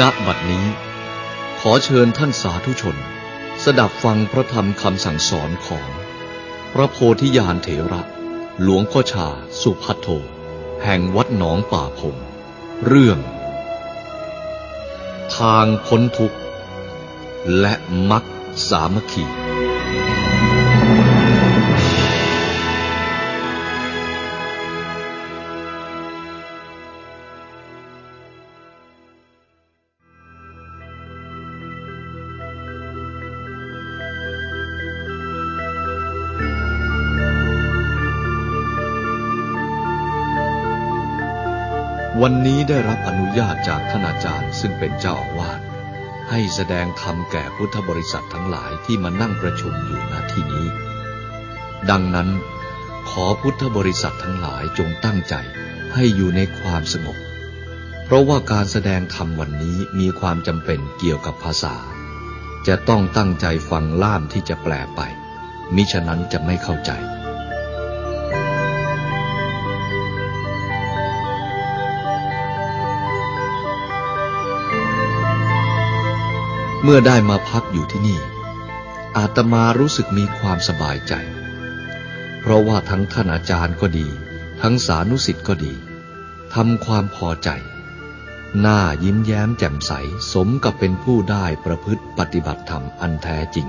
ณบัดนี้ ขอเชิญท่านสาธุชน สดับฟังพระธรรมคำสั่งสอนของ พระโพธิญาณเถระ หลวงพ่อชาสุพัทโท แห่งวัดหนองป่าพงเรื่อง ทางพ้นทุกข์ และมักสามัคคี วันนี้ได้รับอนุญาตจากท่านอาจารย์ซึ่งเป็นเจ้าอาวาสให้แสดงธรรมแก่พุทธบริษัททั้งหลายที่มานั่งประชุมอยู่ณที่นี้ ดังนั้น ขอพุทธบริษัททั้งหลายจงตั้งใจให้อยู่ในความสงบ เพราะว่าการแสดงธรรมวันนี้มีความจำเป็นเกี่ยวกับภาษา จะต้องตั้งใจฟังล่ามที่จะแปลไป มิฉะนั้นจะไม่เข้าใจ เมื่อได้มาพักอยู่ที่นี่ อาตมารู้สึกมีความสบายใจ เพราะว่าทั้งท่านอาจารย์ก็ดี ทั้งสานุสิทธ์ก็ดีทำความพอใจ หน้ายิ้มแย้มแจ่มใสสมกับเป็นผู้ได้ประพฤติปฏิบัติธรรมอันแท้จริง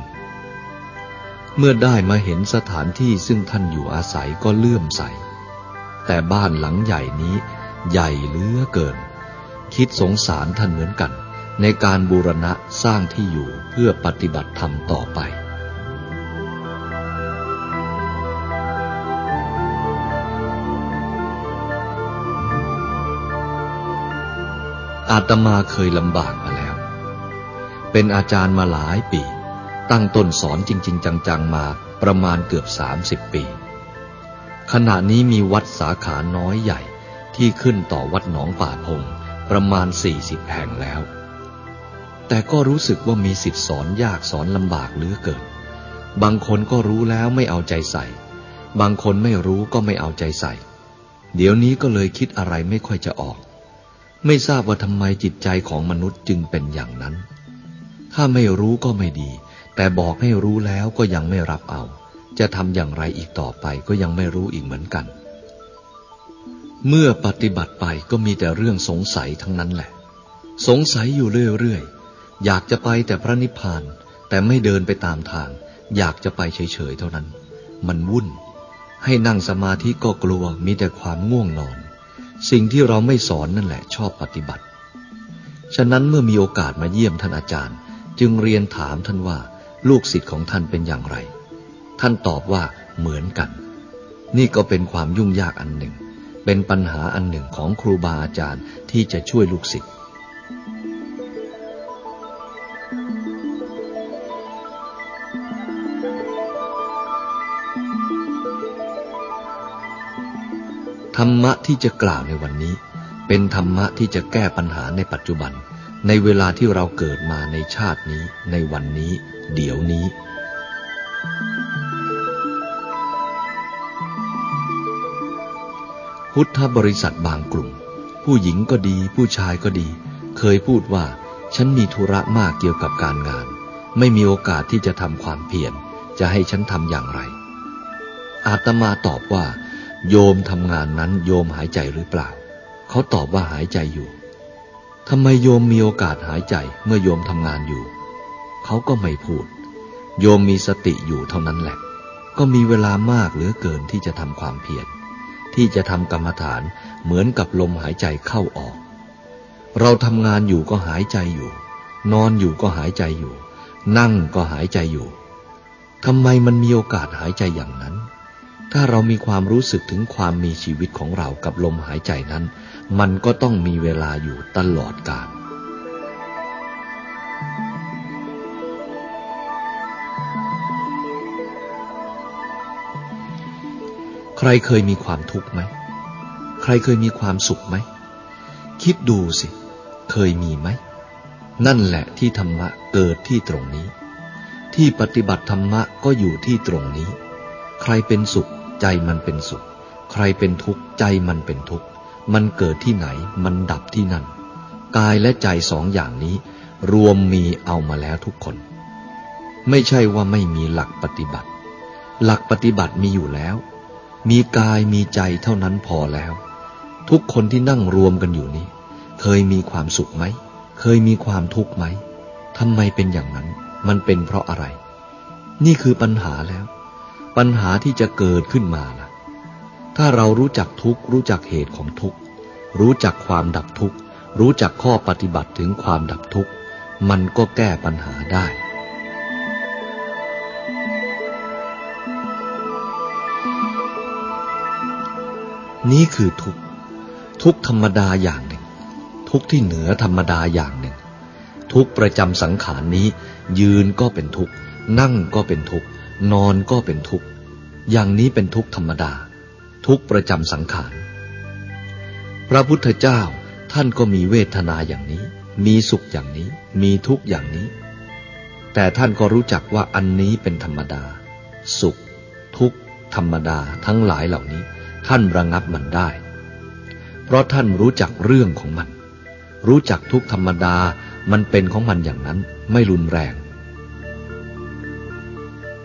เมื่อได้มาเห็นสถานที่ซึ่งท่านอยู่อาศัยก็เลื่อมใส แต่บ้านหลังใหญ่นี้ใหญ่เลือเกิน คิดสงสารท่านเหมือนกัน ในการบูรณะสร้างที่อยู่เพื่อปฏิบัติธรรมต่อไป อาตมาเคยลำบากมาแล้ว เป็นอาจารย์มาหลายปี ตั้งต้นสอนจริง ๆ จัง ๆ มาประมาณเกือบสามสิบปี ขณะนี้มีวัดสาขาน้อยใหญ่ที่ขึ้นต่อวัดหนองป่าพงประมาณสี่สิบแห่งแล้ว แต่ก็รู้สึกว่ามีสิทธิสอนยากสอนลำบากเหลือเกิน บางคนก็รู้แล้วไม่เอาใจใส่ บางคนไม่รู้ก็ไม่เอาใจใส่ เดี๋ยวนี้ก็เลยคิดอะไรไม่ค่อยจะออก ไม่ทราบว่าทำไมจิตใจของมนุษย์จึงเป็นอย่างนั้น ถ้าไม่รู้ก็ไม่ดี แต่บอกให้รู้แล้วก็ยังไม่รับเอา จะทำอย่างไรอีกต่อไปก็ยังไม่รู้อีกเหมือนกัน เมื่อปฏิบัติไปก็มีแต่เรื่องสงสัยทั้งนั้นแหละ สงสัยอยู่เรื่อยๆ อยากจะไปแต่พระนิพพาน แต่ไม่เดินไปตามทาง อยากจะไปเฉยๆเท่านั้น มันวุ่น ให้นั่งสมาธิก็กลัวมีแต่ความง่วงนอน สิ่งที่เราไม่สอนนั่นแหละชอบปฏิบัติ ฉะนั้นเมื่อมีโอกาสมาเยี่ยมท่านอาจารย์ จึงเรียนถามท่านว่า ลูกศิษย์ของท่านเป็นอย่างไร ท่านตอบว่าเหมือนกัน นี่ก็เป็นความยุ่งยากอันหนึ่ง เป็นปัญหาอันหนึ่งของครูบาอาจารย์ที่จะช่วยลูกศิษย์ ธรรมะที่จะกล่าวในวันนี้ เป็นธรรมะที่จะแก้ปัญหาในปัจจุบัน ในเวลาที่เราเกิดมาในชาตินี้ ในวันนี้ เดี๋ยวนี้ พุทธบริษัทบางกลุ่ม ผู้หญิงก็ดี ผู้ชายก็ดี เคยพูดว่า ฉันมีธุระมากเกี่ยวกับการงาน ไม่มีโอกาสที่จะทำความเพียรจะให้ฉันทำอย่างไร อาตมาตอบว่า โยมทำงานนั้นโยมหายใจหรือเปล่า เขาตอบว่าหายใจอยู่ทำไมโยมมีโอกาสหายใจเมื่อโยมทำงานอยู่ เขาก็ไม่พูด โยมมีสติอยู่เท่านั้นแหละ ก็มีเวลามากเหลือเกินที่จะทำความเพียรที่จะทำกรรมฐานเหมือนกับลมหายใจเข้าออก เราทำงานอยู่ก็หายใจอยู่ นอนอยู่ก็หายใจอยู่ นั่งก็หายใจอยู่ทำไมมันมีโอกาสหายใจอย่างนั้น ถ้าเรามีความรู้สึกถึงความมีชีวิตของเรากับลมหายใจนั้น มันก็ต้องมีเวลาอยู่ตลอดกาลใครเคยมีความทุกข์ไหม ใครเคยมีความสุขไหม คิดดูสิ เคยมีไหม นั่นแหละที่ธรรมะเกิดที่ตรงนี้ ที่ปฏิบัติธรรมะก็อยู่ที่ตรงนี้ ใครเป็นสุข ใจมันเป็นสุข ใครเป็นทุกข์ใจมันเป็นทุกข์ มันเกิดที่ไหนมันดับที่นั่น กายและใจสองอย่างนี้ รวมมีเอามาแล้วทุกคน ไม่ใช่ว่าไม่มีหลักปฏิบัติ หลักปฏิบัติมีอยู่แล้ว มีกายมีใจเท่านั้นพอแล้ว ทุกคนที่นั่งรวมกันอยู่นี้ เคยมีความสุขไหม เคยมีความทุกข์ไหมทำไมเป็นอย่างนั้น มันเป็นเพราะอะไร นี่คือปัญหาแล้ว ปัญหาที่จะเกิดขึ้นมาล่ะ ถ้าเรารู้จักทุกข์รู้จักเหตุของทุกข์รู้จักความดับทุกข์รู้จักข้อปฏิบัติถึงความดับทุกข์ มันก็แก้ปัญหาได้ นี่คือทุกทุกธรรมดาอย่างหนึ่ง ทุกที่เหนือธรรมดาอย่างหนึ่ง ทุกประจำสังขารนี้ ยืนก็เป็นทุกนั่งก็เป็นทุก นอนก็เป็นทุกข์ อย่างนี้เป็นทุกข์ธรรมดา ทุกข์ประจำสังขาร พระพุทธเจ้าท่านก็มีเวทนาอย่างนี้ มีสุขอย่างนี้ มีทุกข์อย่างนี้ แต่ท่านก็รู้จักว่าอันนี้เป็นธรรมดา สุข ทุกข์ ธรรมดาทั้งหลายเหล่านี้ ท่านระงับมันได้ เพราะท่านรู้จักเรื่องของมัน รู้จักทุกธรรมดา มันเป็นของมันอย่างนั้น ไม่รุนแรง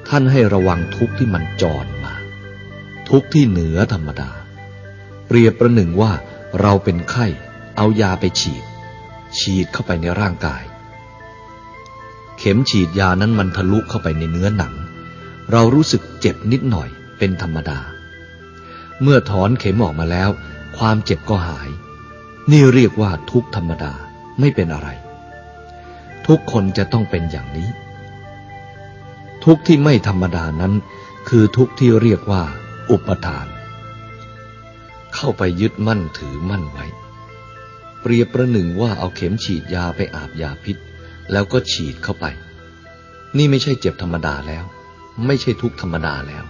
ท่านให้ระวังทุกข์ที่มันจรมา ทุกข์ที่เหนือธรรมดา เปรียบประหนึ่งว่าเราเป็นไข้ เอายาไปฉีด ฉีดเข้าไปในร่างกาย เข็มฉีดยานั้นมันทะลุเข้าไปในเนื้อหนัง เรารู้สึกเจ็บนิดหน่อยเป็นธรรมดา เมื่อถอนเข็มออกมาแล้ว ความเจ็บก็หาย นี่เรียกว่าทุกธรรมดาไม่เป็นอะไร ทุกคนจะต้องเป็นอย่างนี้ ทุกที่ไม่ธรรมดานั้น คือทุกที่เรียกว่า อุปทาน เข้าไปยึดมั่นถือมั่นไว้ เปรียบประหนึ่งว่าเอาเข็มฉีดยาไปอาบยาพิษ แล้วก็ฉีดเข้าไป นี่ไม่ใช่เจ็บธรรมดาแล้ว ไม่ใช่ทุกธรรมดาแล้ว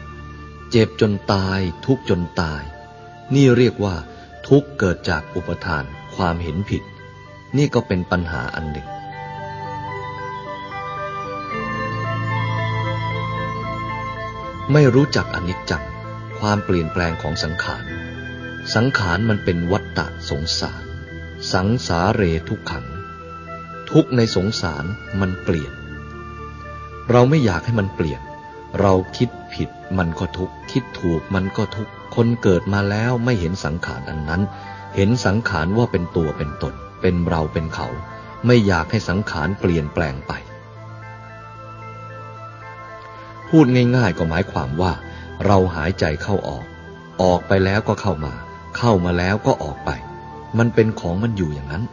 เจ็บจนตาย ทุกจนตาย นี่เรียกว่า ทุกเกิดจากอุปทาน ความเห็นผิด นี่ก็เป็นปัญหาอันหนึ่ง ไม่รู้จักอนิจจังความเปลี่ยนแปลงของสังขาร สังขารมันเป็นวัฏฏะสงสาร สังสาเรทุกขัง ทุกในสงสารมันเปลี่ยน เราไม่อยากให้มันเปลี่ยน เราคิดผิดมันก็ทุกคิดถูกมันก็ทุกคนเกิดมาแล้วไม่เห็นสังขารอันนั้น เห็นสังขารว่าเป็นตัวเป็นตน เป็นเราเป็นเขา ไม่อยากให้สังขารเปลี่ยนแปลงไป พูดง่ายๆก็หมายความว่า เราหายใจเข้าออก ออกไปแล้วก็เข้ามา เข้ามาแล้วก็ออกไป มันเป็นของมันอยู่อย่างนั้น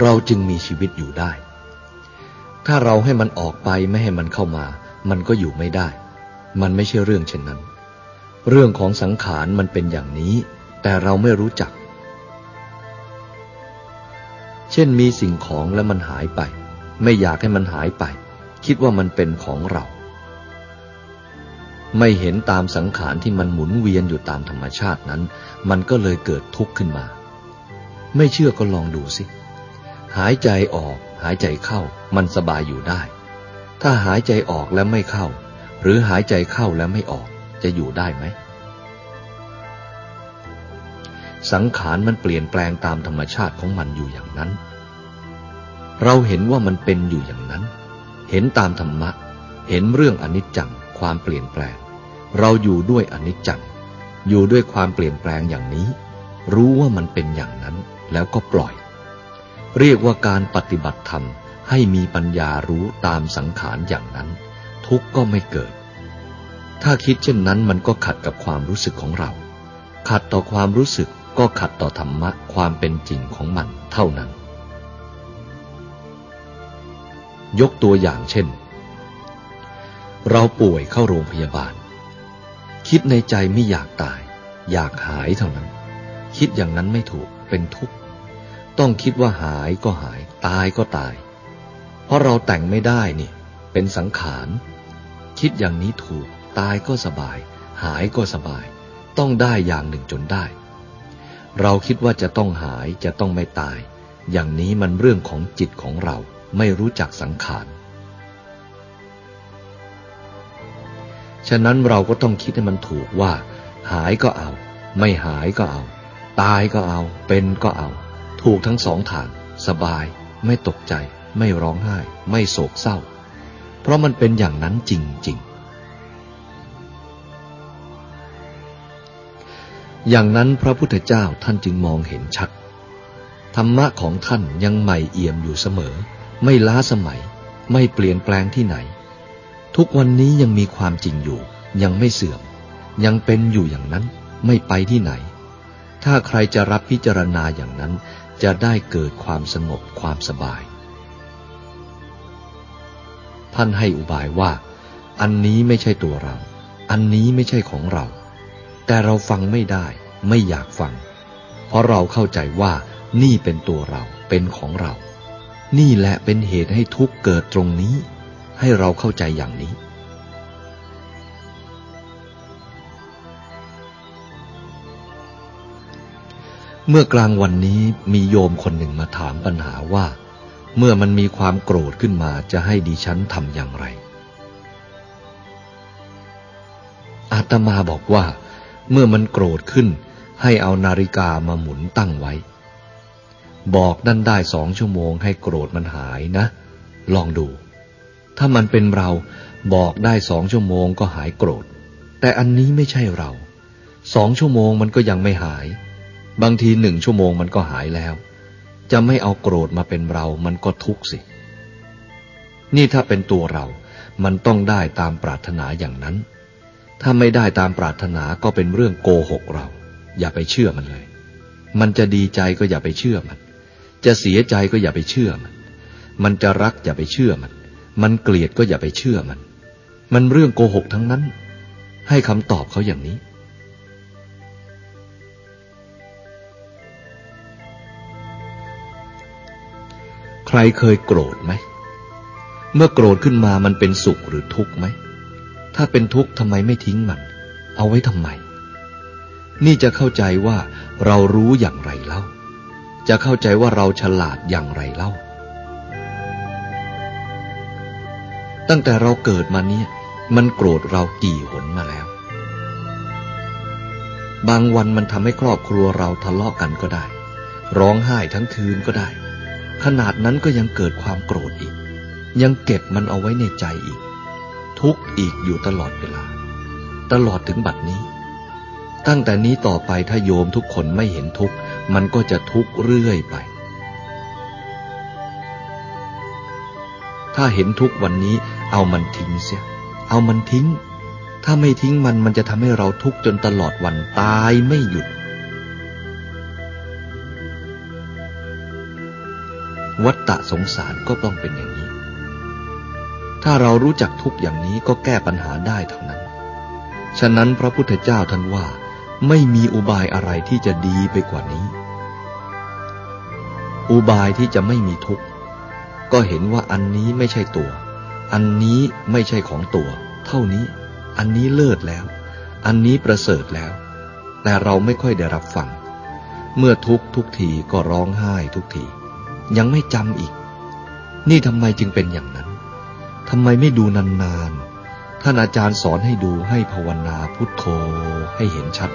เราจึงมีชีวิตอยู่ได้ ถ้าเราให้มันออกไปไม่ให้มันเข้ามา มันก็อยู่ไม่ได้ มันไม่ใช่เรื่องเช่นนั้น เรื่องของสังขารมันเป็นอย่างนี้ แต่เราไม่รู้จัก เช่นมีสิ่งของแล้วมันหายไป ไม่อยากให้มันหายไป คิดว่ามันเป็นของเรา ไม่เห็นตามสังขารที่มันหมุนเวียนอยู่ตามธรรมชาตินั้น มันก็เลยเกิดทุกข์ขึ้นมา ไม่เชื่อก็ลองดูสิ หายใจออก หายใจเข้า มันสบายอยู่ได้ ถ้าหายใจออกแล้วไม่เข้า หรือหายใจเข้าแล้วไม่ออก จะอยู่ได้ไหมสังขารมันเปลี่ยนแปลงตามธรรมชาติของมันอยู่อย่างนั้น เราเห็นว่ามันเป็นอยู่อย่างนั้น เห็นตามธรรมะ เห็นเรื่องอนิจจังความเปลี่ยนแปลง เราอยู่ด้วยอนิจจัง อยู่ด้วยความเปลี่ยนแปลงอย่างนี้ รู้ว่ามันเป็นอย่างนั้นแล้วก็ปล่อย เรียกว่าการปฏิบัติธรรมให้มีปัญญารู้ตามสังขารอย่างนั้น ทุกก็ไม่เกิด ถ้าคิดเช่นนั้นมันก็ขัดกับความรู้สึกของเรา ขัดต่อความรู้สึกก็ขัดต่อธรรมะความเป็นจริงของมันเท่านั้น ยกตัวอย่างเช่น เราป่วยเข้าโรงพยาบาล คิดในใจไม่อยากตาย อยากหายเท่านั้น คิดอย่างนั้นไม่ถูกเป็นทุกข์ต้องคิดว่าหายก็หาย ตายก็ตาย เพราะเราแต่งไม่ได้นี่ เป็นสังขาร คิดอย่างนี้ถูก ตายก็สบาย หายก็สบาย ต้องได้อย่างหนึ่งจนได้ เราคิดว่าจะต้องหายจะต้องไม่ตาย อย่างนี้มันเรื่องของจิตของเรา ไม่รู้จักสังขาร ฉะนั้นเราก็ต้องคิดให้มันถูกว่า หายก็เอา ไม่หายก็เอา ตายก็เอา เป็นก็เอา ถูกทั้งสองทาง สบาย ไม่ตกใจ ไม่ร้องไห้ ไม่โศกเศร้า เพราะมันเป็นอย่างนั้นจริง ๆอย่างนั้นพระพุทธเจ้าท่านจึงมองเห็นชัด ธรรมะของท่านยังใหม่เอี่ยมอยู่เสมอ ไม่ล้าสมัย ไม่เปลี่ยนแปลงที่ไหน ทุกวันนี้ยังมีความจริงอยู่ ยังไม่เสื่อม ยังเป็นอยู่อย่างนั้น ไม่ไปที่ไหน ถ้าใครจะรับพิจารณาอย่างนั้น จะได้เกิดความสงบความสบาย ท่านให้อุบายว่า อันนี้ไม่ใช่ตัวเรา อันนี้ไม่ใช่ของเรา แต่เราฟังไม่ได้ ไม่อยากฟัง เพราะเราเข้าใจว่านี่เป็นตัวเรา เป็นของเรา นี่แหละเป็นเหตุให้ทุกข์เกิดตรงนี้ ให้เราเข้าใจอย่างนี้ เมื่อกลางวันนี้มีโยมคนหนึ่งมาถามปัญหาว่า เมื่อมันมีความโกรธขึ้นมาจะให้ดิฉันทำอย่างไร อาตมาบอกว่า เมื่อมันโกรธขึ้น ให้เอานาฬิกามาหมุนตั้งไว้ บอกนั่นได้สองชั่วโมงให้โกรธมันหายนะ ลองดู ถ้ามันเป็นเราบอกได้สองชั่วโมงก็หายโกรธ แต่อันนี้ไม่ใช่เรา สองชั่วโมงมันก็ยังไม่หาย บางทีหนึ่งชั่วโมงมันก็หายแล้ว จะไม่เอาโกรธมาเป็นเรามันก็ทุกข์สิ นี่ถ้าเป็นตัวเรา มันต้องได้ตามปรารถนาอย่างนั้น ถ้าไม่ได้ตามปรารถนาก็เป็นเรื่องโกหกเรา อย่าไปเชื่อมันเลย มันจะดีใจก็อย่าไปเชื่อมัน จะเสียใจก็อย่าไปเชื่อมัน มันจะรักอย่าไปเชื่อมัน มันเกลียดก็อย่าไปเชื่อมัน มันเรื่องโกหกทั้งนั้น ให้คำตอบเขาอย่างนี้ ใครเคยโกรธไหม เมื่อโกรธขึ้นมามันเป็นสุขหรือทุกข์ไหม ถ้าเป็นทุกข์ทำไมไม่ทิ้งมัน เอาไว้ทำไม นี่จะเข้าใจว่าเรารู้อย่างไรเล่า จะเข้าใจว่าเราฉลาดอย่างไรเล่า ตั้งแต่เราเกิดมาเนี่ย มันโกรธเรากี่หนมาแล้ว บางวันมันทำให้ครอบครัวเราทะเลาะกันก็ได้ ร้องไห้ทั้งคืนก็ได้ ขนาดนั้นก็ยังเกิดความโกรธอีก ยังเก็บมันเอาไว้ในใจอีก ทุกข์อีกอยู่ตลอดเวลา ตลอดถึงบัดนี้ ตั้งแต่นี้ต่อไปถ้าโยมทุกคนไม่เห็นทุกข์ มันก็จะทุกข์เรื่อยไป ถ้าเห็นทุกข์วันนี้ เอามันทิ้งเสีย เอามันทิ้ง ถ้าไม่ทิ้งมันมันจะทำให้เราทุกข์จนตลอดวันตายไม่หยุด วัฏฏะสงสารก็ต้องเป็นอย่างนี้ ถ้าเรารู้จักทุกอย่างนี้ก็แก้ปัญหาได้เท่านั้นฉะนั้นพระพุทธเจ้าท่านว่า ไม่มีอุบายอะไรที่จะดีไปกว่านี้ อุบายที่จะไม่มีทุกข์ก็เห็นว่าอันนี้ไม่ใช่ตัว อันนี้ไม่ใช่ของตัว เท่านี้ อันนี้เลิศแล้ว อันนี้ประเสริฐแล้ว แต่เราไม่ค่อยได้รับฟัง เมื่อทุกทุกทีก็ร้องไห้ทุกที ยังไม่จำอีก นี่ทำไมจึงเป็นอย่างนั้นทำไมไม่ดูนานๆ ท่านอาจารย์สอนให้ดูให้ภาวนาพุทโธให้เห็นชัด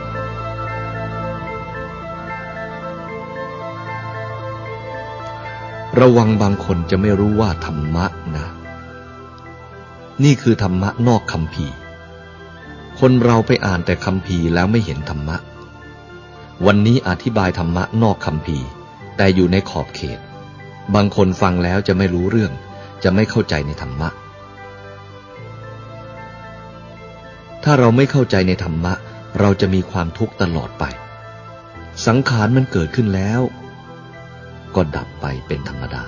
ระวังบางคนจะไม่รู้ว่าธรรมะนะ นี่คือธรรมะนอกคำภีคนเราไปอ่านแต่คำภีแล้วไม่เห็นธรรมะ วันนี้อธิบายธรรมะนอกคำภีแต่อยู่ในขอบเขต บางคนฟังแล้วจะไม่รู้เรื่อง จะไม่เข้าใจในธรรมะ ถ้าเราไม่เข้าใจในธรรมะ เราจะมีความทุกข์ตลอดไป สังขารมันเกิดขึ้นแล้ว ก็ดับไปเป็นธรรมดา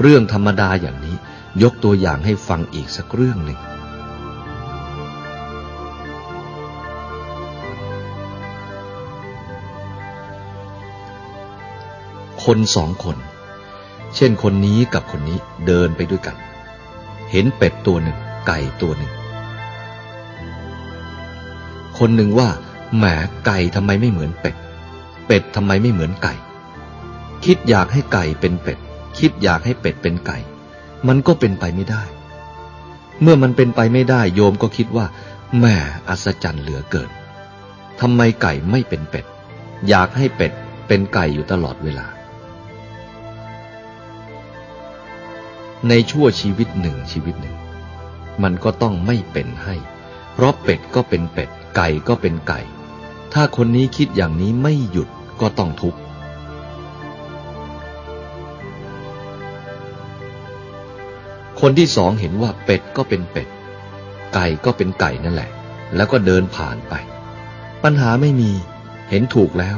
เรื่องธรรมดาอย่างนี้ยกตัวอย่างให้ฟังอีกสักเรื่องหนึ่ง คนสองคน เช่นคนนี้กับคนนี้เดินไปด้วยกัน เห็นเป็ดตัวหนึ่ง ไก่ตัวหนึ่ง คนหนึ่งว่าแหมไก่ทำไมไม่เหมือนเป็ด เป็ดทำไมไม่เหมือนไก่ คิดอยากให้ไก่เป็นเป็ด คิดอยากให้เป็ดเป็นไก่ มันก็เป็นไปไม่ได้ เมื่อมันเป็นไปไม่ได้ โยมก็คิดว่าแม่อัศจรรย์เหลือเกินทำไมไก่ไม่เป็นเป็ด อยากให้เป็ดเป็นไก่อยู่ตลอดเวลา ในชั่วชีวิตหนึ่งชีวิตหนึ่ง มันก็ต้องไม่เป็นให้ เพราะเป็ดก็เป็นเป็ด ไก่ก็เป็นไก่ ถ้าคนนี้คิดอย่างนี้ไม่หยุดก็ต้องทุกข์ คนที่สองเห็นว่าเป็ดก็เป็นเป็ด ไก่ก็เป็นไก่นั่นแหละ แล้วก็เดินผ่านไป ปัญหาไม่มีเห็นถูกแล้ว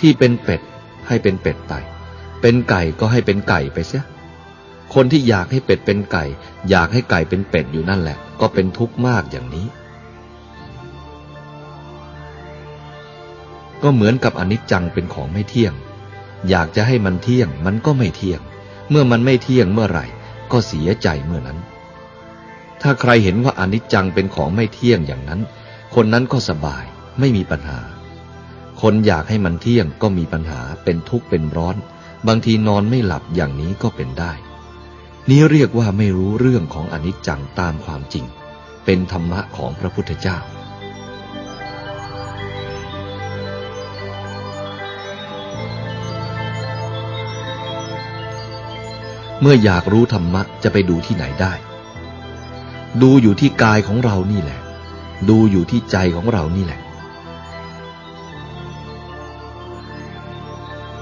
ที่เป็นเป็ดให้เป็นเป็ดไป เป็นไก่ก็ให้เป็นไก่ไปเสียคนที่อยากให้เป็ดเป็นไก่ อยากให้ไก่เป็นเป็ดอยู่นั่นแหละ ก็เป็นทุกข์มากอย่างนี้ ก็เหมือนกับอนิจจังเป็นของไม่เที่ยง อยากจะให้มันเที่ยง มันก็ไม่เที่ยง เมื่อมันไม่เที่ยงเมื่อไหร่ ก็เสียใจเมื่อนั้น ถ้าใครเห็นว่าอนิจจังเป็นของไม่เที่ยงอย่างนั้น คนนั้นก็สบายไม่มีปัญหา คนอยากให้มันเที่ยงก็มีปัญหาเป็นทุกข์เป็นร้อน บางทีนอนไม่หลับอย่างนี้ก็เป็นได้ นี้เรียกว่าไม่รู้เรื่องของอนิจจังตามความจริง เป็นธรรมะของพระพุทธเจ้า เมื่ออยากรู้ธรรมะจะไปดูที่ไหนได้ ดูอยู่ที่กายของเรานี่แหละ ดูอยู่ที่ใจของเรานี่แหละ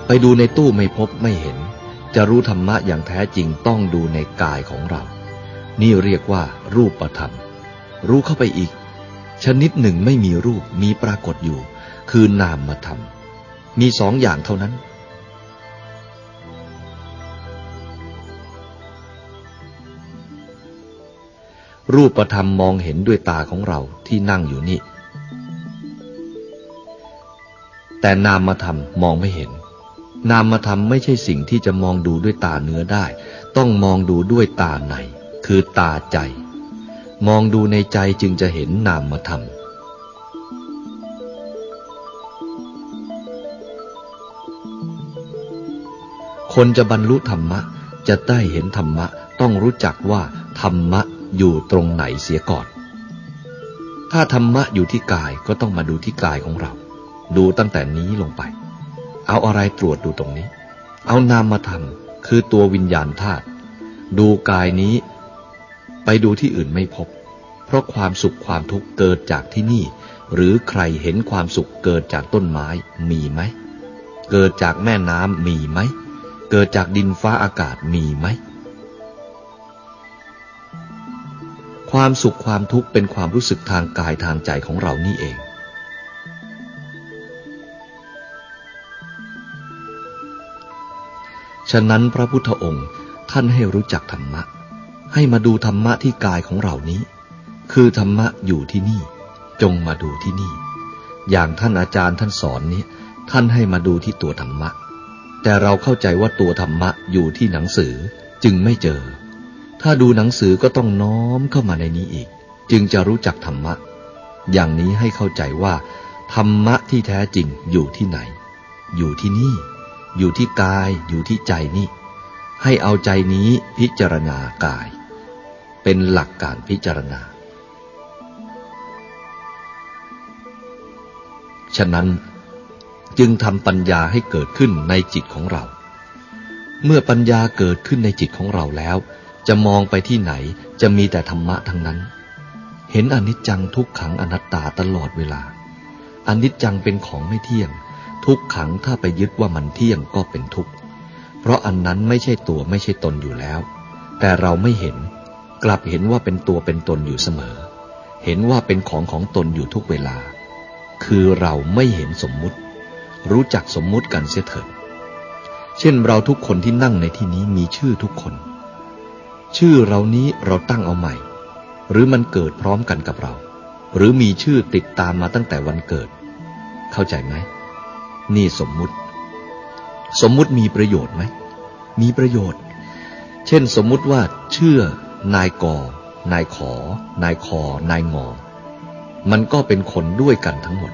ไปดูในตู้ไม่พบไม่เห็น จะรู้ธรรมะอย่างแท้จริงต้องดูในกายของเรา นี่เรียกว่า รูปธรรม รู้เข้าไปอีก ชนิดหนึ่งไม่มีรูปมีปรากฏอยู่ คือนามธรรม มีสองอย่างเท่านั้น รูปธรรมมองเห็นด้วยตาของเราที่นั่งอยู่นี่ แต่นามธรรมมองไม่เห็น นามธรรมไม่ใช่สิ่งที่จะมองดูด้วยตาเนื้อได้ ต้องมองดูด้วยตาในคือตาใจ มองดูในใจจึงจะเห็นนามธรรมคนจะบรรลุธรรมะ จะได้เห็นธรรมะ ต้องรู้จักว่าธรรมะ อยู่ตรงไหนเสียก่อน ถ้าธรรมะอยู่ที่กายก็ต้องมาดูที่กายของเรา ดูตั้งแต่นี้ลงไป เอาอะไรตรวจดูตรงนี้ เอานามธรรมคือตัววิญญาณธาตุดูกายนี้ ไปดูที่อื่นไม่พบ เพราะความสุขความทุกข์เกิดจากที่นี่ หรือใครเห็นความสุขเกิดจากต้นไม้มีไหม เกิดจากแม่น้ำมีไหม เกิดจากดินฟ้าอากาศมีไหม ความสุขความทุกข์เป็นความรู้สึกทางกายทางใจของเรานี่เอง ฉะนั้นพระพุทธองค์ท่านให้รู้จักธรรมะ ให้มาดูธรรมะที่กายของเรานี้ คือธรรมะอยู่ที่นี่ จงมาดูที่นี่ อย่างท่านอาจารย์ท่านสอนนี้ท่านให้มาดูที่ตัวธรรมะ แต่เราเข้าใจว่าตัวธรรมะอยู่ที่หนังสือจึงไม่เจอ ถ้าดูหนังสือก็ต้องน้อมเข้ามาในนี้อีก จึงจะรู้จักธรรมะ อย่างนี้ให้เข้าใจว่า ธรรมะที่แท้จริงอยู่ที่ไหน อยู่ที่นี่ อยู่ที่กาย อยู่ที่ใจนี่ ให้เอาใจนี้พิจารณากาย เป็นหลักการพิจารณา ฉะนั้นจึงทำปัญญาให้เกิดขึ้นในจิตของเรา เมื่อปัญญาเกิดขึ้นในจิตของเราแล้ว จะมองไปที่ไหนจะมีแต่ธรรมะทั้งนั้น เห็นอนิจจังทุกขังอนัตตาตลอดเวลาอนิจจังเป็นของไม่เที่ยง ทุกขังถ้าไปยึดว่ามันเที่ยงก็เป็นทุกข์ เพราะอันนั้นไม่ใช่ตัวไม่ใช่ตนอยู่แล้ว แต่เราไม่เห็น กลับเห็นว่าเป็นตัวเป็นตนอยู่เสมอ เห็นว่าเป็นของของตนอยู่ทุกเวลา คือเราไม่เห็นสมมุติ รู้จักสมมุติกันเสียเถิด เช่นเราทุกคนที่นั่งในที่นี้มีชื่อทุกคน ชื่อเรานี้เราตั้งเอาใหม่ หรือมันเกิดพร้อมกันกับเรา หรือมีชื่อติดตามมาตั้งแต่วันเกิด เข้าใจไหม นี่สมมุติ สมมุติมีประโยชน์ไหม มีประโยชน์ เช่นสมมุติว่า เชื่อนายกนายขอ นายคอ นายงอ มันก็เป็นคนด้วยกันทั้งหมด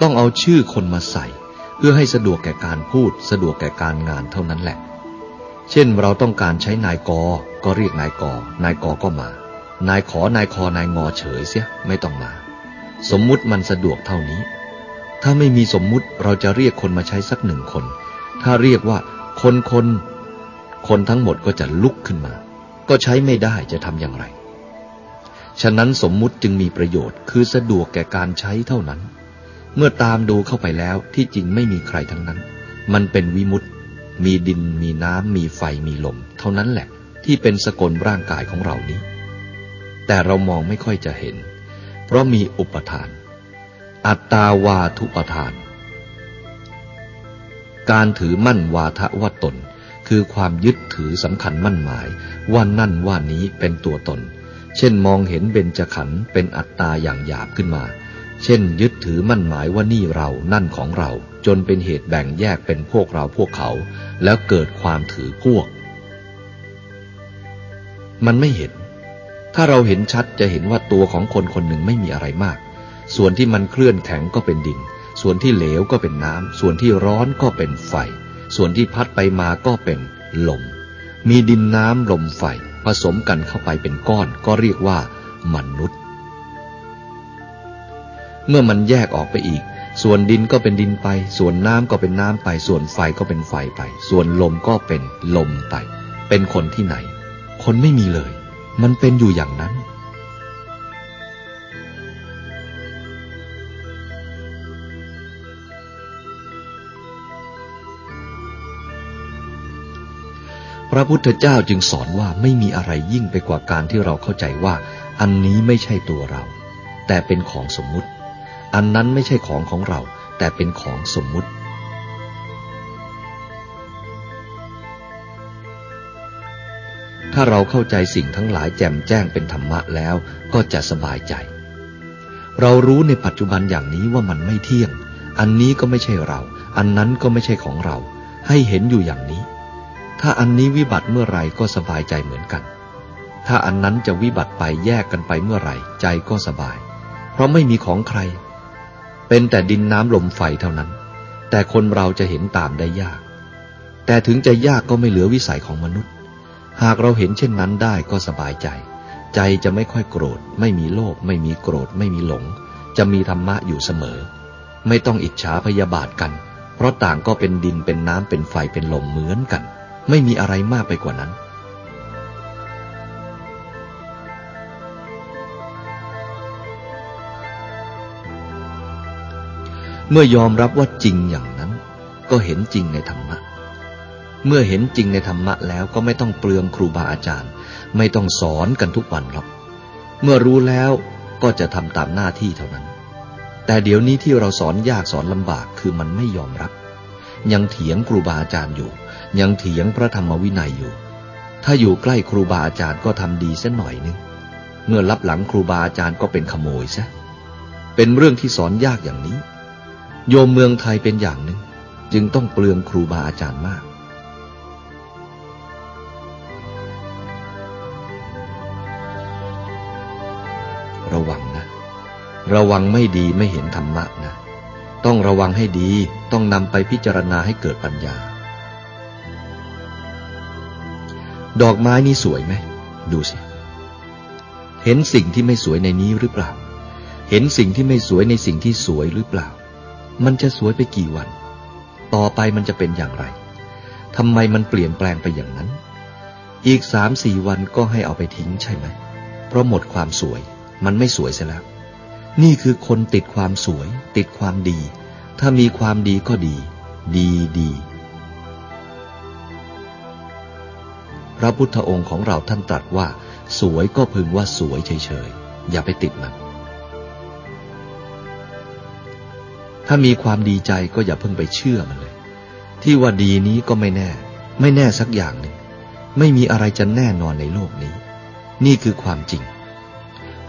ต้องเอาชื่อคนมาใส่ เพื่อให้สะดวกแก่การพูด สะดวกแก่การงานเท่านั้นแหละ เช่นเราต้องการใช้นายกก็เรียกนายกนายกก็มา นายขอนายคอนายงอเฉยเสียไม่ต้องมา สมมุติมันสะดวกเท่านี้ ถ้าไม่มีสมมุติเราจะเรียกคนมาใช้สักหนึ่งคน ถ้าเรียกว่าคนคนคนทั้งหมดก็จะลุกขึ้นมา ก็ใช้ไม่ได้จะทำอย่างไร ฉะนั้นสมมุติจึงมีประโยชน์ คือสะดวกแก่การใช้เท่านั้น เมื่อตามดูเข้าไปแล้วที่จริงไม่มีใครทั้งนั้น มันเป็นวิมุตติ มีดิน มีน้ำ มีไฟ มีลม เท่านั้นแหละ ที่เป็นสกลร่างกายของเรานี้ แต่เรามองไม่ค่อยจะเห็น เพราะมีอุปทาน อัตตาวาทุปทาน การถือมั่นวาทะว่าตน คือความยึดถือสำคัญมั่นหมาย ว่านั่นว่านี้เป็นตัวตน เช่นมองเห็นเบญจขันธ์เป็นอัตตาอย่างหยาบขึ้นมา เช่น ยึดถือมั่นหมายว่านี่เรา นั่นของเรา จนเป็นเหตุแบ่งแยกเป็นพวกเราพวกเขา แล้วเกิดความถือพวก มันไม่เห็น ถ้าเราเห็นชัดจะเห็นว่าตัวของคนคนหนึ่งไม่มีอะไรมาก ส่วนที่มันเคลื่อนแข็งก็เป็นดิน ส่วนที่เหลวก็เป็นน้ำ ส่วนที่ร้อนก็เป็นไฟ ส่วนที่พัดไปมาก็เป็นลม มีดินน้ำลมไฟ ผสมกันเข้าไปเป็นก้อนก็เรียกว่ามนุษย์ เมื่อมันแยกออกไปอีก ส่วนดินก็เป็นดินไป ส่วนน้ำก็เป็นน้ำไป ส่วนไฟก็เป็นไฟไป ส่วนลมก็เป็นลมไป เป็นคนที่ไหน คนไม่มีเลย มันเป็นอยู่อย่างนั้น พระพุทธเจ้าจึงสอนว่าไม่มีอะไรยิ่งไปกว่าการที่เราเข้าใจว่า อันนี้ไม่ใช่ตัวเรา แต่เป็นของสมมุติ อันนั้นไม่ใช่ของของเรา แต่เป็นของสมมุติ ถ้าเราเข้าใจสิ่งทั้งหลายแจ่มแจ้งเป็นธรรมะแล้วก็จะสบายใจ เรารู้ในปัจจุบันอย่างนี้ว่ามันไม่เที่ยง อันนี้ก็ไม่ใช่เรา อันนั้นก็ไม่ใช่ของเรา ให้เห็นอยู่อย่างนี้ ถ้าอันนี้วิบัติเมื่อไรก็สบายใจเหมือนกันถ้าอันนั้นจะวิบัติไปแยกกันไปเมื่อไหร่ ใจก็สบาย เพราะไม่มีของใคร เป็นแต่ดินน้ำลมไฟเท่านั้น แต่คนเราจะเห็นตามได้ยาก แต่ถึงจะยากก็ไม่เหลือวิสัยของมนุษย์ หากเราเห็นเช่นนั้นได้ก็สบายใจ ใจจะไม่ค่อยโกรธ ไม่มีโลภไม่มีโกรธ ไม่มีหลง จะมีธรรมะอยู่เสมอ ไม่ต้องอิจฉาพยาบาทกัน เพราะต่างก็เป็นดินเป็นน้ำเป็นไฟเป็นลมเหมือนกัน ไม่มีอะไรมากไปกว่านั้น เมื่อยอมรับว่าจริงอย่างนั้น ก็เห็นจริงในธรรมะ เมื่อเห็นจริงในธรรมะแล้วก็ไม่ต้องเปลืองครูบาอาจารย์ ไม่ต้องสอนกันทุกวันหรอก เมื่อรู้แล้วก็จะทำตามหน้าที่เท่านั้น แต่เดี๋ยวนี้ที่เราสอนยากสอนลำบากคือมันไม่ยอมรับ ยังเถียงครูบาอาจารย์อยู่ ยังเถียงพระธรรมวินัยอยู่ ถ้าอยู่ใกล้ครูบาอาจารย์ก็ทำดีสัหน่อยนึง เมื่อรับหลังครูบาอาจารย์ก็เป็นขโมยซะ เป็นเรื่องที่สอนยากอย่างนี้ โยมเมืองไทยเป็นอย่างหนึ่ง จึงต้องเปลืองครูบาอาจารย์มาก ระวังนะ ระวังไม่ดีไม่เห็นธรรมะนะ ต้องระวังให้ดีต้องนำไปพิจารณาให้เกิดปัญญา ดอกไม้นี่สวยไหม ดูสิ เห็นสิ่งที่ไม่สวยในนี้หรือเปล่า เห็นสิ่งที่ไม่สวยในสิ่งที่สวยหรือเปล่า มันจะสวยไปกี่วัน ต่อไปมันจะเป็นอย่างไรทำไมมันเปลี่ยนแปลงไปอย่างนั้น อีกสามสี่วันก็ให้เอาไปทิ้งใช่ไหม เพราะหมดความสวย มันไม่สวยเสียแล้ว นี่คือคนติดความสวย ติดความดี ถ้ามีความดีก็ดี ดีดี พระพุทธองค์ของเราท่านตรัสว่า สวยก็พึงว่าสวยเฉยๆ อย่าไปติดมัน ถ้ามีความดีใจก็อย่าเพิ่งไปเชื่อมันเลย ที่ว่าดีนี้ก็ไม่แน่ ไม่แน่สักอย่างหนึ่ง ไม่มีอะไรจะแน่นอนในโลกนี้ นี่คือความจริง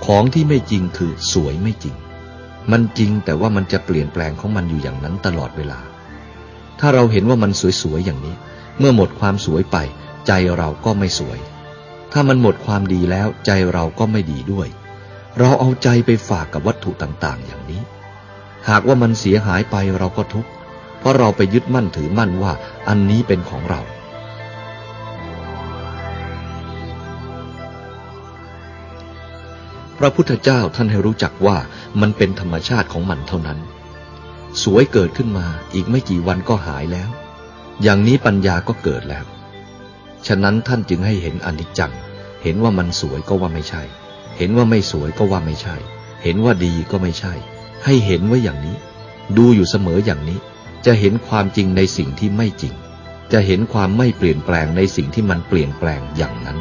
ของที่ไม่จริงคือสวยไม่จริง มันจริงแต่ว่ามันจะเปลี่ยนแปลงของมันอยู่อย่างนั้นตลอดเวลา ถ้าเราเห็นว่ามันสวยๆอย่างนี้ เมื่อหมดความสวยไป ใจเราก็ไม่สวย ถ้ามันหมดความดีแล้วใจเราก็ไม่ดีด้วย เราเอาใจไปฝากกับวัตถุต่าง ๆ อย่างนี้ หากว่ามันเสียหายไปเราก็ทุกข์เพราะเราไปยึดมั่นถือมั่นว่าอันนี้เป็นของเรา พระพุทธเจ้าท่านให้รู้จักว่ามันเป็นธรรมชาติของมันเท่านั้น สวยเกิดขึ้นมาอีกไม่กี่วันก็หายแล้ว อย่างนี้ปัญญาก็เกิดแล้ว ฉะนั้นท่านจึงให้เห็นอนิจจัง เห็นว่ามันสวยก็ว่าไม่ใช่ เห็นว่าไม่สวยก็ว่าไม่ใช่ เห็นว่าดีก็ไม่ใช่ ให้เห็นไว้อย่างนี้ ดูอยู่เสมออย่างนี้ จะเห็นความจริงในสิ่งที่ไม่จริง จะเห็นความไม่เปลี่ยนแปลงในสิ่งที่มันเปลี่ยนแปลงอย่างนั้น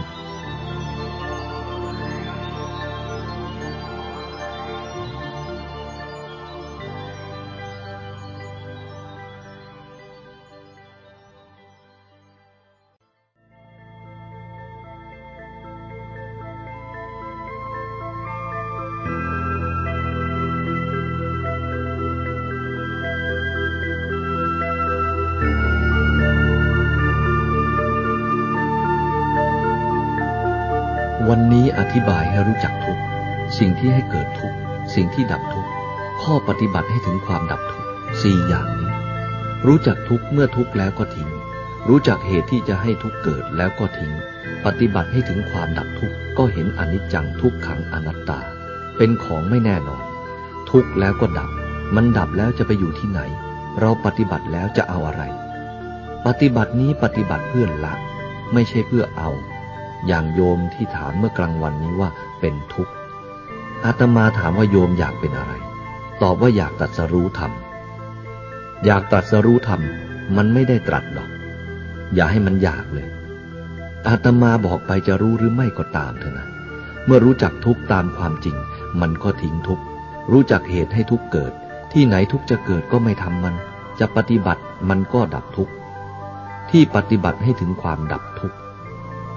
ที่ให้เกิดทุกข์ สิ่งที่ดับทุกข์ ข้อปฏิบัติให้ถึงความดับทุกข์สี่อย่างนี้ รู้จักทุกข์เมื่อทุกข์แล้วก็ทิ้ง รู้จักเหตุที่จะให้ทุกข์เกิดแล้วก็ทิ้ง ปฏิบัติให้ถึงความดับทุกข์ ก็เห็นอนิจจังทุกขังอนัตตา เป็นของไม่แน่นอน ทุกข์แล้วก็ดับ มันดับแล้วจะไปอยู่ที่ไหน เราปฏิบัติแล้วจะเอาอะไร ปฏิบัตินี้ปฏิบัติเพื่อละ ไม่ใช่เพื่อเอา อย่างโยมที่ถามเมื่อกลางวันนี้ว่าเป็นทุกข์ อาตมาถามว่าโยมอยากเป็นอะไร ตอบว่าอยากตัดสรู้ธรรม อยากตัดสรู้ธรรม มันไม่ได้ตรัสหรอก อย่าให้มันอยากเลย อาตมาบอกไปจะรู้หรือไม่ก็ตามเถอะนะ เมื่อรู้จักทุกตามความจริง มันก็ทิ้งทุก รู้จักเหตุให้ทุกเกิด ที่ไหนทุกจะเกิดก็ไม่ทำมัน จะปฏิบัติมันก็ดับทุก ที่ปฏิบัติให้ถึงความดับทุก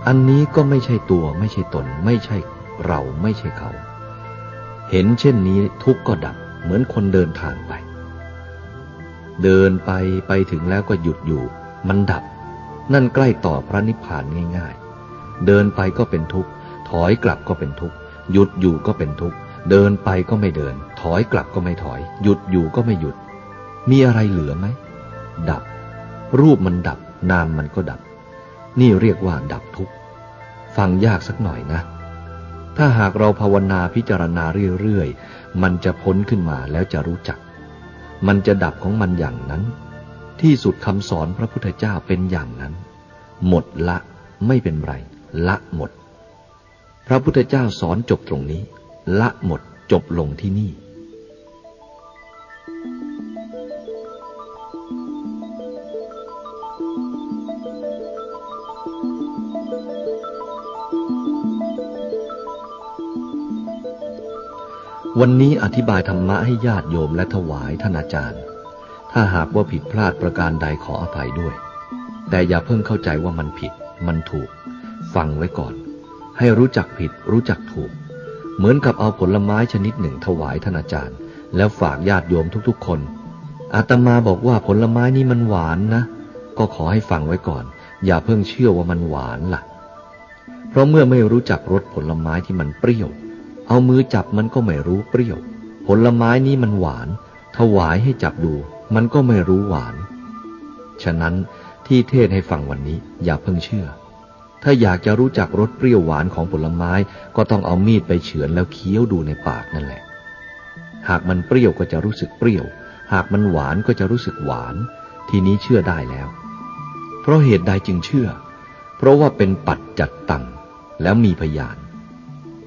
อันนี้ก็ไม่ใช่ตัวไม่ใช่ตน ไม่ใช่เราไม่ใช่เขา เห็นเช่นนี้ทุกก็ดับเหมือนคนเดินทางไป เดินไปไปถึงแล้วก็หยุดอยู่ มันดับ นั่นใกล้ต่อพระนิพพานง่ายๆ เดินไปก็เป็นทุกข์ถอยกลับก็เป็นทุกข์หยุดอยู่ก็เป็นทุกข์เดินไปก็ไม่เดิน ถอยกลับก็ไม่ถอย หยุดอยู่ก็ไม่หยุด มีอะไรเหลือไหม ดับ รูปมันดับ นามมันก็ดับ นี่เรียกว่าดับทุกข์ฟังยากสักหน่อยนะ ถ้าหากเราภาวนาพิจารณาเรื่อยๆ มันจะพ้นขึ้นมาแล้วจะรู้จัก มันจะดับของมันอย่างนั้น ที่สุดคำสอนพระพุทธเจ้าเป็นอย่างนั้น หมดละไม่เป็นไร ละหมด พระพุทธเจ้าสอนจบตรงนี้ ละหมดจบลงที่นี่ วันนี้อธิบายธรรมะให้ญาติโยมและถวายท่านอาจารย์ ถ้าหากว่าผิดพลาดประการใดขออภัยด้วย แต่อย่าเพิ่งเข้าใจว่ามันผิด มันถูก ฟังไว้ก่อน ให้รู้จักผิด รู้จักถูก เหมือนกับเอาผลไม้ชนิดหนึ่งถวายท่านอาจารย์ แล้วฝากญาติโยมทุกๆ คน อาตมาบอกว่าผลไม้นี้มันหวานนะ ก็ขอให้ฟังไว้ก่อน อย่าเพิ่งเชื่อว่ามันหวานล่ะ เพราะเมื่อไม่รู้จักรสผลไม้ที่มันเปรี้ยว เอามือจับมันก็ไม่รู้เปรี้ยว ผลไม้นี้มันหวาน ถวายให้จับดู มันก็ไม่รู้หวาน ฉะนั้นที่เทศให้ฟังวันนี้อย่าเพิ่งเชื่อ ถ้าอยากจะรู้จักรสเปรี้ยวหวานของผลไม้ ก็ต้องเอามีดไปเฉือนแล้วเคี้ยวดูในปากนั่นแหละ หากมันเปรี้ยวก็จะรู้สึกเปรี้ยว หากมันหวานก็จะรู้สึกหวาน ทีนี้เชื่อได้แล้ว เพราะเหตุใดจึงเชื่อ เพราะว่าเป็นปัจจัดตัง แล้วมีพยาน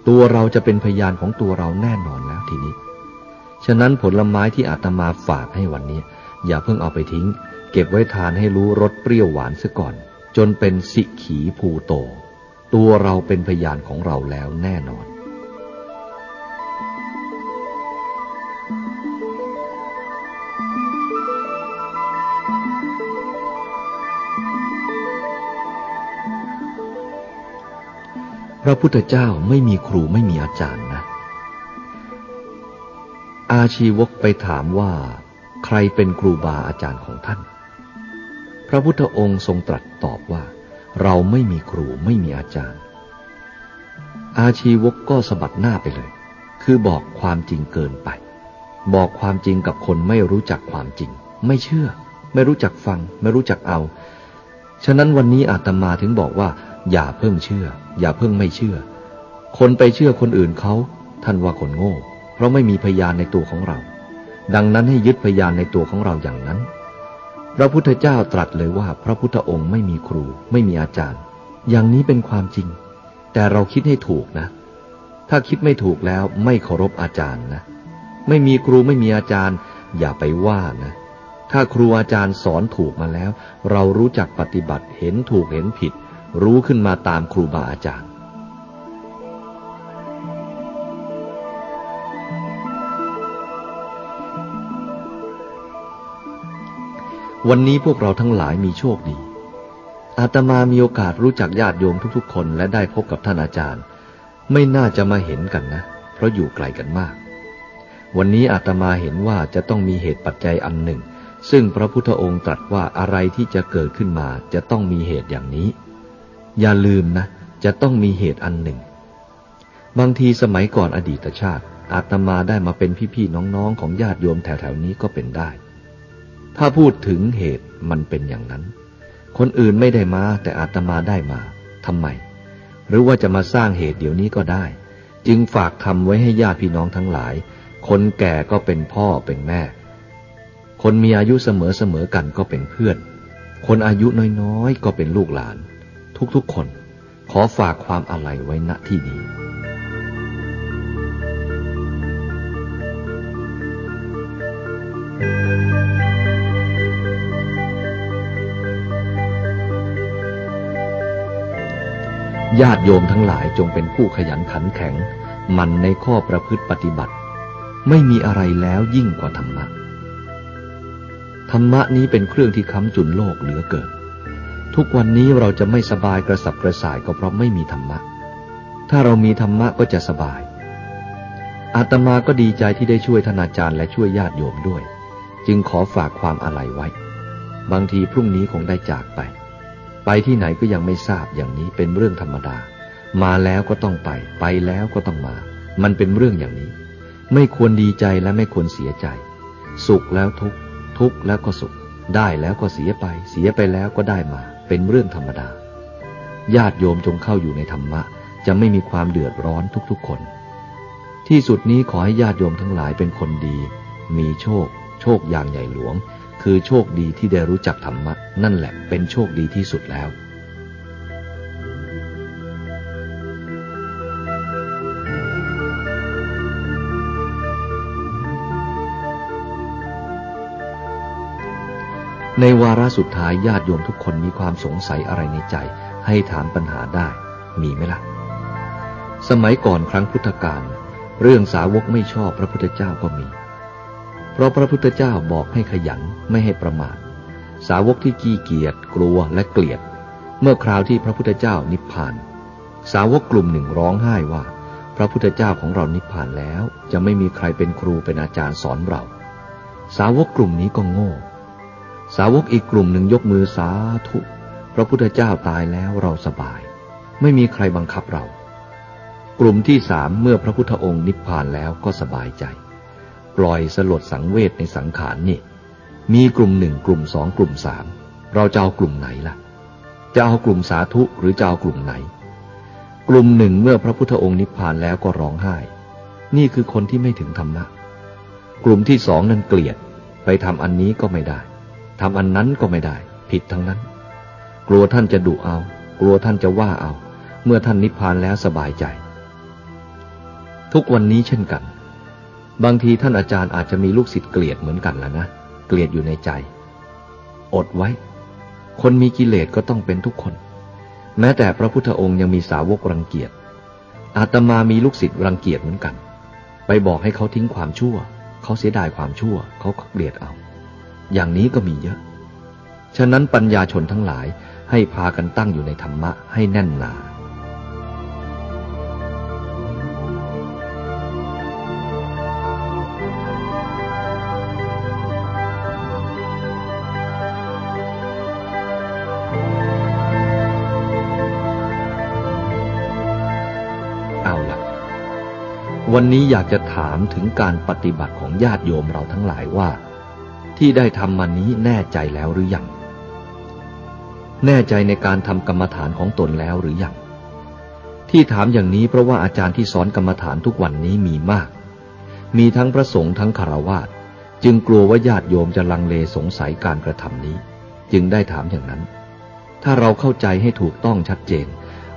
ตัวเราจะเป็นพยานของตัวเราแน่นอนแล้วทีนี้ ฉะนั้นผลไม้ที่อาตมาฝากให้วันนี้ อย่าเพิ่งเอาไปทิ้ง เก็บไว้ทานให้รู้รสเปรี้ยวหวานซะก่อน จนเป็นสิขีภูโต ตัวเราเป็นพยานของเราแล้วแน่นอน พระพุทธเจ้าไม่มีครูไม่มีอาจารย์นะ อาชีวกไปถามว่า ใครเป็นครูบาอาจารย์ของท่าน พระพุทธองค์ทรงตรัสตอบว่า เราไม่มีครูไม่มีอาจารย์ อาชีวกก็สะบัดหน้าไปเลย คือบอกความจริงเกินไป บอกความจริงกับคนไม่รู้จักความจริง ไม่เชื่อ ไม่รู้จักฟัง ไม่รู้จักเอา ฉะนั้นวันนี้อาตมาถึงบอกว่า อย่าเพิ่งเชื่อ อย่าเพิ่งไม่เชื่อ คนไปเชื่อคนอื่นเขาท่านว่าคนโง่ เพราะไม่มีพยานในตัวของเรา ดังนั้นให้ยึดพยานในตัวของเราอย่างนั้น พระพุทธเจ้าตรัสเลยว่าพระพุทธองค์ไม่มีครู ไม่มีอาจารย์ อย่างนี้เป็นความจริง แต่เราคิดให้ถูกนะ ถ้าคิดไม่ถูกแล้วไม่เคารพอาจารย์นะ ไม่มีครูไม่มีอาจารย์ อย่าไปว่านะถ้าครูอาจารย์สอนถูกมาแล้ว เรารู้จักปฏิบัติเห็นถูกเห็นผิด รู้ขึ้นมาตามครูบาอาจารย์ วันนี้พวกเราทั้งหลายมีโชคดี อาตมามีโอกาสรู้จักญาติโยมทุกๆ คนและได้พบกับท่านอาจารย์ ไม่น่าจะมาเห็นกันนะ เพราะอยู่ไกลกันมาก วันนี้อาตมาเห็นว่าจะต้องมีเหตุปัจจัยอันหนึ่งซึ่งพระพุทธองค์ตรัสว่าอะไรที่จะเกิดขึ้นมาจะต้องมีเหตุอย่างนี้ อย่าลืมนะ จะต้องมีเหตุอันหนึ่ง บางทีสมัยก่อนอดีตชาติ อาตมาได้มาเป็นพี่ๆน้องๆ ของญาติโยมแถวๆนี้ก็เป็นได้ ถ้าพูดถึงเหตุมันเป็นอย่างนั้น คนอื่นไม่ได้มาแต่อาตมาได้มาทำไม หรือว่าจะมาสร้างเหตุเดี๋ยวนี้ก็ได้ จึงฝากทำไว้ให้ญาติพี่น้องทั้งหลาย คนแก่ก็เป็นพ่อเป็นแม่ คนมีอายุเสมอเสมอกันก็เป็นเพื่อน คนอายุน้อยๆ ก็เป็นลูกหลาน ทุกๆคน ขอฝากความอาลัยไว้ณที่นี้ญาติโยมทั้งหลายจงเป็นผู้ขยันขันแข็ง มันในข้อประพฤติปฏิบัติ ไม่มีอะไรแล้วยิ่งกว่าธรรมะ ธรรมะนี้เป็นเครื่องที่ค้ำจุนโลกเหลือเกิน ทุกวันนี้เราจะไม่สบายกระสับกระส่ายก็เพราะไม่มีธรรมะ ถ้าเรามีธรรมะก็จะสบาย อาตมาก็ดีใจที่ได้ช่วยท่านอาจารย์และช่วยญาติโยมด้วย จึงขอฝากความอาลัยไว้ บางทีพรุ่งนี้คงได้จากไป ไปที่ไหนก็ยังไม่ทราบอย่างนี้เป็นเรื่องธรรมดา มาแล้วก็ต้องไป ไปแล้วก็ต้องมา มันเป็นเรื่องอย่างนี้ ไม่ควรดีใจและไม่ควรเสียใจ สุขแล้วทุกทุกแล้วก็สุข ได้แล้วก็เสียไป เสียไปแล้วก็ได้มา เป็นเรื่องธรรมดา ญาติโยมจงเข้าอยู่ในธรรมะ จะไม่มีความเดือดร้อนทุกๆคน ที่สุดนี้ขอให้ญาติโยมทั้งหลายเป็นคนดี มีโชค โชคอย่างใหญ่หลวง คือโชคดีที่ได้รู้จักธรรมะ นั่นแหละเป็นโชคดีที่สุดแล้ว ในวาระสุดท้ายญาติโยมทุกคนมีความสงสัยอะไรในใจ ให้ถามปัญหาได้ มีไหมล่ะ สมัยก่อนครั้งพุทธกาลเรื่องสาวกไม่ชอบพระพุทธเจ้าก็มี เพราะพระพุทธเจ้าบอกให้ขยันไม่ให้ประมาท สาวกที่ขี้เกียจกลัวและเกลียด เมื่อคราวที่พระพุทธเจ้านิพพาน สาวกกลุ่มหนึ่งร้องไห้ว่า พระพุทธเจ้าของเรานิพพานแล้ว จะไม่มีใครเป็นครูเป็นอาจารย์สอนเรา สาวกกลุ่มนี้ก็โง่ สาวกอีกกลุ่มหนึ่งยกมือสาธุ พระพุทธเจ้าตายแล้วเราสบาย ไม่มีใครบังคับเรา กลุ่มที่สามเมื่อพระพุทธองค์นิพพานแล้วก็สบายใจ ปล่อยสลดสังเวชในสังขารนี่ มีกลุ่มหนึ่งกลุ่มสองกลุ่มสามเราจะเอากลุ่มไหนล่ะ จะเอากลุ่มสาธุหรือจะเอากลุ่มไหน กลุ่มหนึ่งเมื่อพระพุทธองค์นิพพานแล้วก็ร้องไห้ นี่คือคนที่ไม่ถึงธรรมะ กลุ่มที่สองนั้นเกลียด ไปทำอันนี้ก็ไม่ได้ ทำอันนั้นก็ไม่ได้ ผิดทั้งนั้น กลัวท่านจะดุเอา กลัวท่านจะว่าเอา เมื่อท่านนิพพานแล้วสบายใจ ทุกวันนี้เช่นกัน บางทีท่านอาจารย์อาจจะมีลูกศิษย์เกลียดเหมือนกันแล้วนะ เกลียดอยู่ในใจ อดไว้ คนมีกิเลสก็ต้องเป็นทุกคน แม้แต่พระพุทธองค์ยังมีสาวกรังเกียจ อาตมามีลูกศิษย์รังเกียจเหมือนกัน ไปบอกให้เขาทิ้งความชั่ว เขาเสียดายความชั่ว เขาเกลียดเอา อย่างนี้ก็มีเยอะ ฉะนั้นปัญญาชนทั้งหลายให้พากันตั้งอยู่ในธรรมะให้แน่นหนาเอาละวันนี้อยากจะถามถึงการปฏิบัติของญาติโยมเราทั้งหลายว่า ที่ได้ทำมานี้แน่ใจแล้วหรือยัง แน่ใจในการทำกรรมฐานของตนแล้วหรือยัง ที่ถามอย่างนี้เพราะว่าอาจารย์ที่สอนกรรมฐานทุกวันนี้มีมาก มีทั้งพระสงฆ์ทั้งคารวาสจึงกลัวว่าญาติโยมจะลังเลสงสัยการกระทำนี้ จึงได้ถามอย่างนั้น ถ้าเราเข้าใจให้ถูกต้องชัดเจน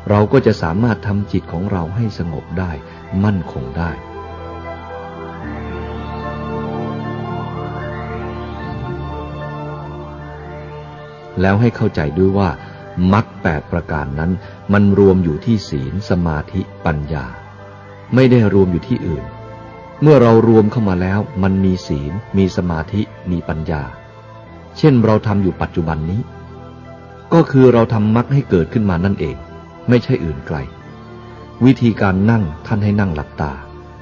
เราก็จะสามารถทำจิตของเราให้สงบได้ มั่นคงได้ แล้วให้เข้าใจด้วยว่ามรรคแปดประการนั้น มันรวมอยู่ที่ศีลสมาธิปัญญา ไม่ได้รวมอยู่ที่อื่น เมื่อเรารวมเข้ามาแล้ว มันมีศีล มีสมาธิ มีปัญญา เช่นเราทำอยู่ปัจจุบันนี้ ก็คือเราทำมรรคให้เกิดขึ้นมานั่นเอง ไม่ใช่อื่นไกล วิธีการนั่งท่านให้นั่งหลับตา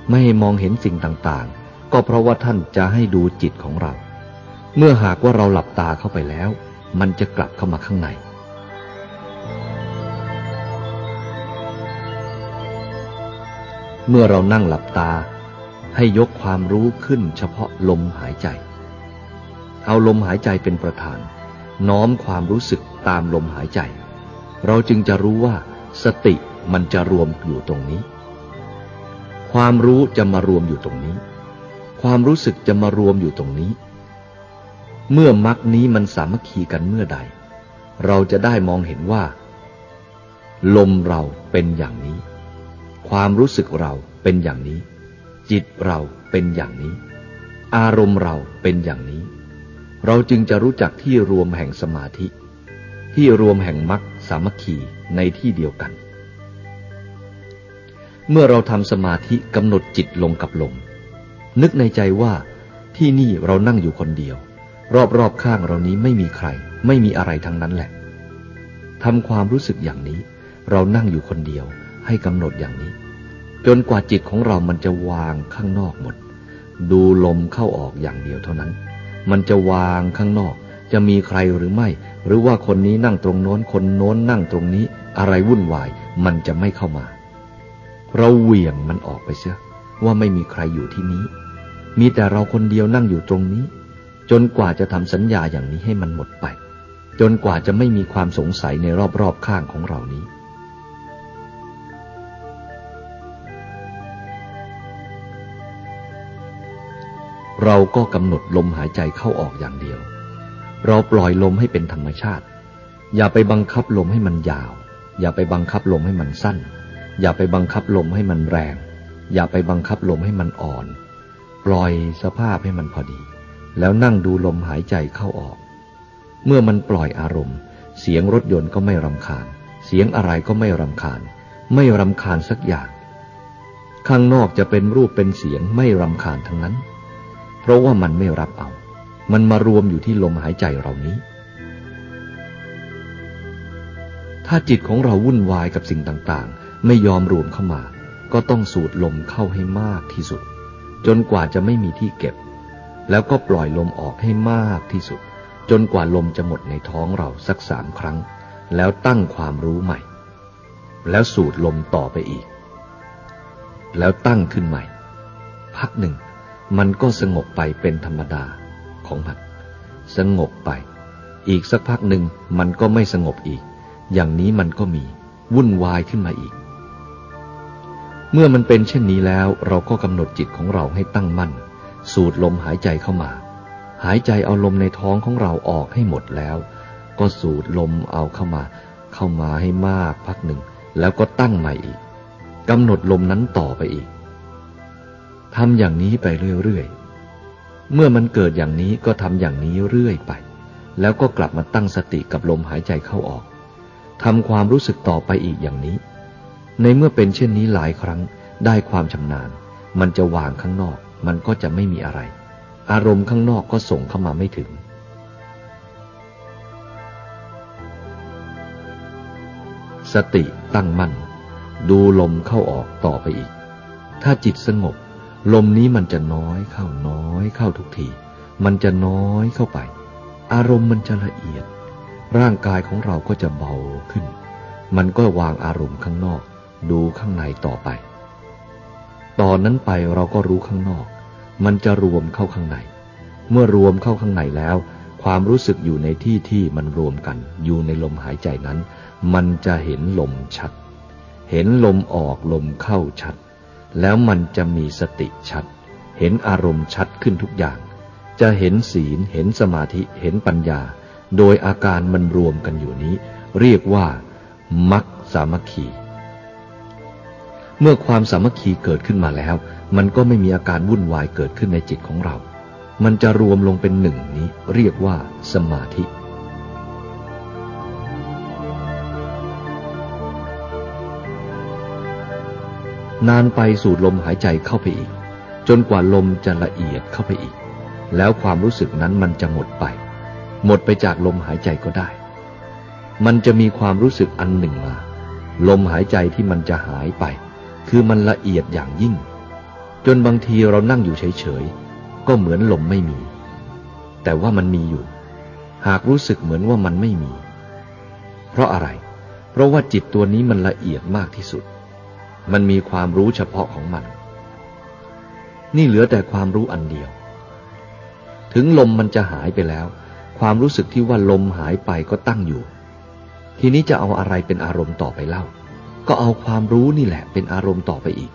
ไม่ให้มองเห็นสิ่งต่างๆ ก็เพราะว่าท่านจะให้ดูจิตของเรา เมื่อหากว่าเราหลับตาเข้าไปแล้ว มันจะกลับเข้ามาข้างใน เมื่อเรานั่งหลับตาให้ยกความรู้ขึ้นเฉพาะลมหายใจ เอาลมหายใจเป็นประธาน น้อมความรู้สึกตามลมหายใจ เราจึงจะรู้ว่า สติมันจะรวมอยู่ตรงนี้ ความรู้จะมารวมอยู่ตรงนี้ ความรู้สึกจะมารวมอยู่ตรงนี้ เมื่อมรรคนี้มันสามัคคีกันเมื่อใด เราจะได้มองเห็นว่า ลมเราเป็นอย่างนี้ ความรู้สึกเราเป็นอย่างนี้ จิตเราเป็นอย่างนี้ อารมณ์เราเป็นอย่างนี้ เราจึงจะรู้จักที่รวมแห่งสมาธิ ที่รวมแห่งมรรคสามัคคีในที่เดียวกัน เมื่อเราทำสมาธิกำหนดจิตลงกับลมนึกในใจว่าที่นี่เรานั่งอยู่คนเดียว รอบๆข้างเรานี้ไม่มีใคร ไม่มีอะไรทั้งนั้นแหละทำความรู้สึกอย่างนี้ เรานั่งอยู่คนเดียวให้กำหนดอย่างนี้ จนกว่าจิตของเรามันจะวางข้างนอกหมด ดูลมเข้าออกอย่างเดียวเท่านั้น มันจะวางข้างนอก จะมีใครหรือไม่ หรือว่าคนนี้นั่งตรงโน้นคนโน้นนั่งตรงนี้ อะไรวุ่นวาย มันจะไม่เข้ามา เราเหวี่ยงมันออกไปเสียว่าไม่มีใครอยู่ที่นี้ มีแต่เราคนเดียวนั่งอยู่ตรงนี้ จนกว่าจะทำสัญญาอย่างนี้ให้มันหมดไป จนกว่าจะไม่มีความสงสัยในรอบๆข้างของเรานี้ เราก็กำหนดลมหายใจเข้าออกอย่างเดียว เราปล่อยลมให้เป็นธรรมชาติ อย่าไปบังคับลมให้มันยาว อย่าไปบังคับลมให้มันสั้น อย่าไปบังคับลมให้มันแรง อย่าไปบังคับลมให้มันอ่อน ปล่อยสภาพให้มันพอดี แล้วนั่งดูลมหายใจเข้าออก เมื่อมันปล่อยอารมณ์ เสียงรถยนต์ก็ไม่รำคาญ เสียงอะไรก็ไม่รำคาญ ไม่รำคาญสักอย่าง ข้างนอกจะเป็นรูปเป็นเสียงไม่รำคาญทั้งนั้น เพราะว่ามันไม่รับเอา มันมารวมอยู่ที่ลมหายใจเรานี้ ถ้าจิตของเราวุ่นวายกับสิ่งต่างๆ ไม่ยอมรวมเข้ามา ก็ต้องสูดลมเข้าให้มากที่สุด จนกว่าจะไม่มีที่เก็บ แล้วก็ปล่อยลมออกให้มากที่สุด จนกว่าลมจะหมดในท้องเราสักสามครั้ง แล้วตั้งความรู้ใหม่ แล้วสูดลมต่อไปอีก แล้วตั้งขึ้นใหม่ พักหนึ่ง มันก็สงบไปเป็นธรรมดาของมัน สงบไป อีกสักพักหนึ่งมันก็ไม่สงบอีก อย่างนี้มันก็มี วุ่นวายขึ้นมาอีก เมื่อมันเป็นเช่นนี้แล้วเราก็กำหนดจิตของเราให้ตั้งมั่น สูดลมหายใจเข้ามา หายใจเอาลมในท้องของเราออกให้หมดแล้ว ก็สูดลมเอาเข้ามา เข้ามาให้มากพักหนึ่ง แล้วก็ตั้งใหม่อีกกำหนดลมนั้นต่อไปอีกทำอย่างนี้ไปเรื่อยๆ เมื่อมันเกิดอย่างนี้ก็ทำอย่างนี้เรื่อยไป แล้วก็กลับมาตั้งสติกับลมหายใจเข้าออกทำความรู้สึกต่อไปอีกอย่างนี้ ในเมื่อเป็นเช่นนี้หลายครั้งได้ความชำนาญ มันจะวางข้างนอก มันก็จะไม่มีอะไร อารมณ์ข้างนอกก็ส่งเข้ามาไม่ถึง สติตั้งมั่น ดูลมเข้าออกต่อไปอีก ถ้าจิตสงบ ลมนี้มันจะน้อยเข้าน้อยเข้าทุกที มันจะน้อยเข้าไป อารมณ์มันจะละเอียด ร่างกายของเราก็จะเบาขึ้น มันก็วางอารมณ์ข้างนอก ดูข้างในต่อไป ตอนนั้นไปเราก็รู้ข้างนอก มันจะรวมเข้าข้างใน เมื่อรวมเข้าข้างในแล้ว ความรู้สึกอยู่ในที่ที่มันรวมกัน อยู่ในลมหายใจนั้น มันจะเห็นลมชัด เห็นลมออกลมเข้าชัด แล้วมันจะมีสติชัด เห็นอารมณ์ชัดขึ้นทุกอย่าง จะเห็นศีลเห็นสมาธิเห็นปัญญา โดยอาการมันรวมกันอยู่นี้ เรียกว่ามักสามัคคีเมื่อความสามัคคีเกิดขึ้นมาแล้ว มันก็ไม่มีอาการวุ่นวายเกิดขึ้นในจิตของเรา มันจะรวมลงเป็นหนึ่งนี้เรียกว่าสมาธิ นานไปสูดลมหายใจเข้าไปอีก จนกว่าลมจะละเอียดเข้าไปอีก แล้วความรู้สึกนั้นมันจะหมดไป หมดไปจากลมหายใจก็ได้ มันจะมีความรู้สึกอันหนึ่งมา ลมหายใจที่มันจะหายไป คือมันละเอียดอย่างยิ่ง จนบางทีเรานั่งอยู่เฉยๆ ก็เหมือนลมไม่มี แต่ว่ามันมีอยู่ หากรู้สึกเหมือนว่ามันไม่มี เพราะอะไร เพราะว่าจิตตัวนี้มันละเอียดมากที่สุด มันมีความรู้เฉพาะของมัน นี่เหลือแต่ความรู้อันเดียว ถึงลมมันจะหายไปแล้ว ความรู้สึกที่ว่าลมหายไปก็ตั้งอยู่ ทีนี้จะเอาอะไรเป็นอารมณ์ต่อไปเล่า ก็เอาความรู้นี่แหละเป็นอารมณ์ต่อไปอีก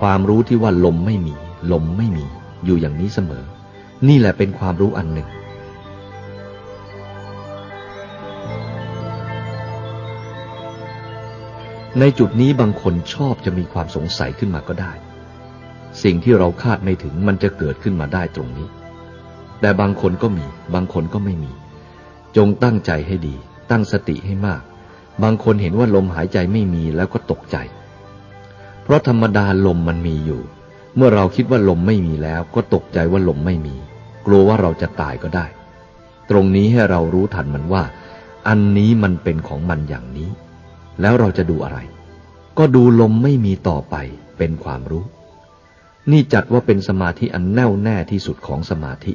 ความรู้ที่ว่าลมไม่มี ลมไม่มี อยู่อย่างนี้เสมอ นี่แหละเป็นความรู้อันหนึ่ง ในจุดนี้บางคนชอบจะมีความสงสัยขึ้นมาก็ได้ สิ่งที่เราคาดไม่ถึงมันจะเกิดขึ้นมาได้ตรงนี้ แต่บางคนก็มี บางคนก็ไม่มี จงตั้งใจให้ดี ตั้งสติให้มาก บางคนเห็นว่าลมหายใจไม่มีแล้วก็ตกใจ เพราะธรรมดาลมมันมีอยู่ เมื่อเราคิดว่าลมไม่มีแล้ว ก็ตกใจว่าลมไม่มี กลัวว่าเราจะตายก็ได้ ตรงนี้ให้เรารู้ทันมันว่า อันนี้มันเป็นของมันอย่างนี้ แล้วเราจะดูอะไร ก็ดูลมไม่มีต่อไปเป็นความรู้ นี่จัดว่าเป็นสมาธิอันแน่วแน่ที่สุดของสมาธิ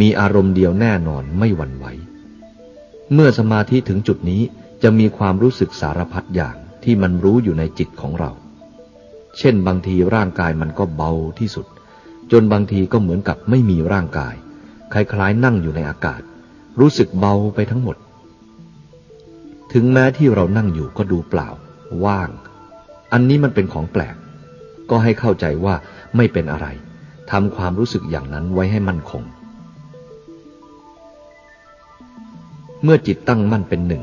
มีอารมณ์เดียวแน่นอนไม่หวั่นไหว เมื่อสมาธิถึงจุดนี้จะมีความรู้สึกสารพัดอย่างที่มันรู้อยู่ในจิตของเรา เช่นบางทีร่างกายมันก็เบาที่สุด จนบางทีก็เหมือนกับไม่มีร่างกาย คล้ายๆนั่งอยู่ในอากาศ รู้สึกเบาไปทั้งหมด ถึงแม้ที่เรานั่งอยู่ก็ดูเปล่า ว่าง อันนี้มันเป็นของแปลก ก็ให้เข้าใจว่าไม่เป็นอะไรทำความรู้สึกอย่างนั้นไว้ให้มั่นคง เมื่อจิตตั้งมั่นเป็นหนึ่ง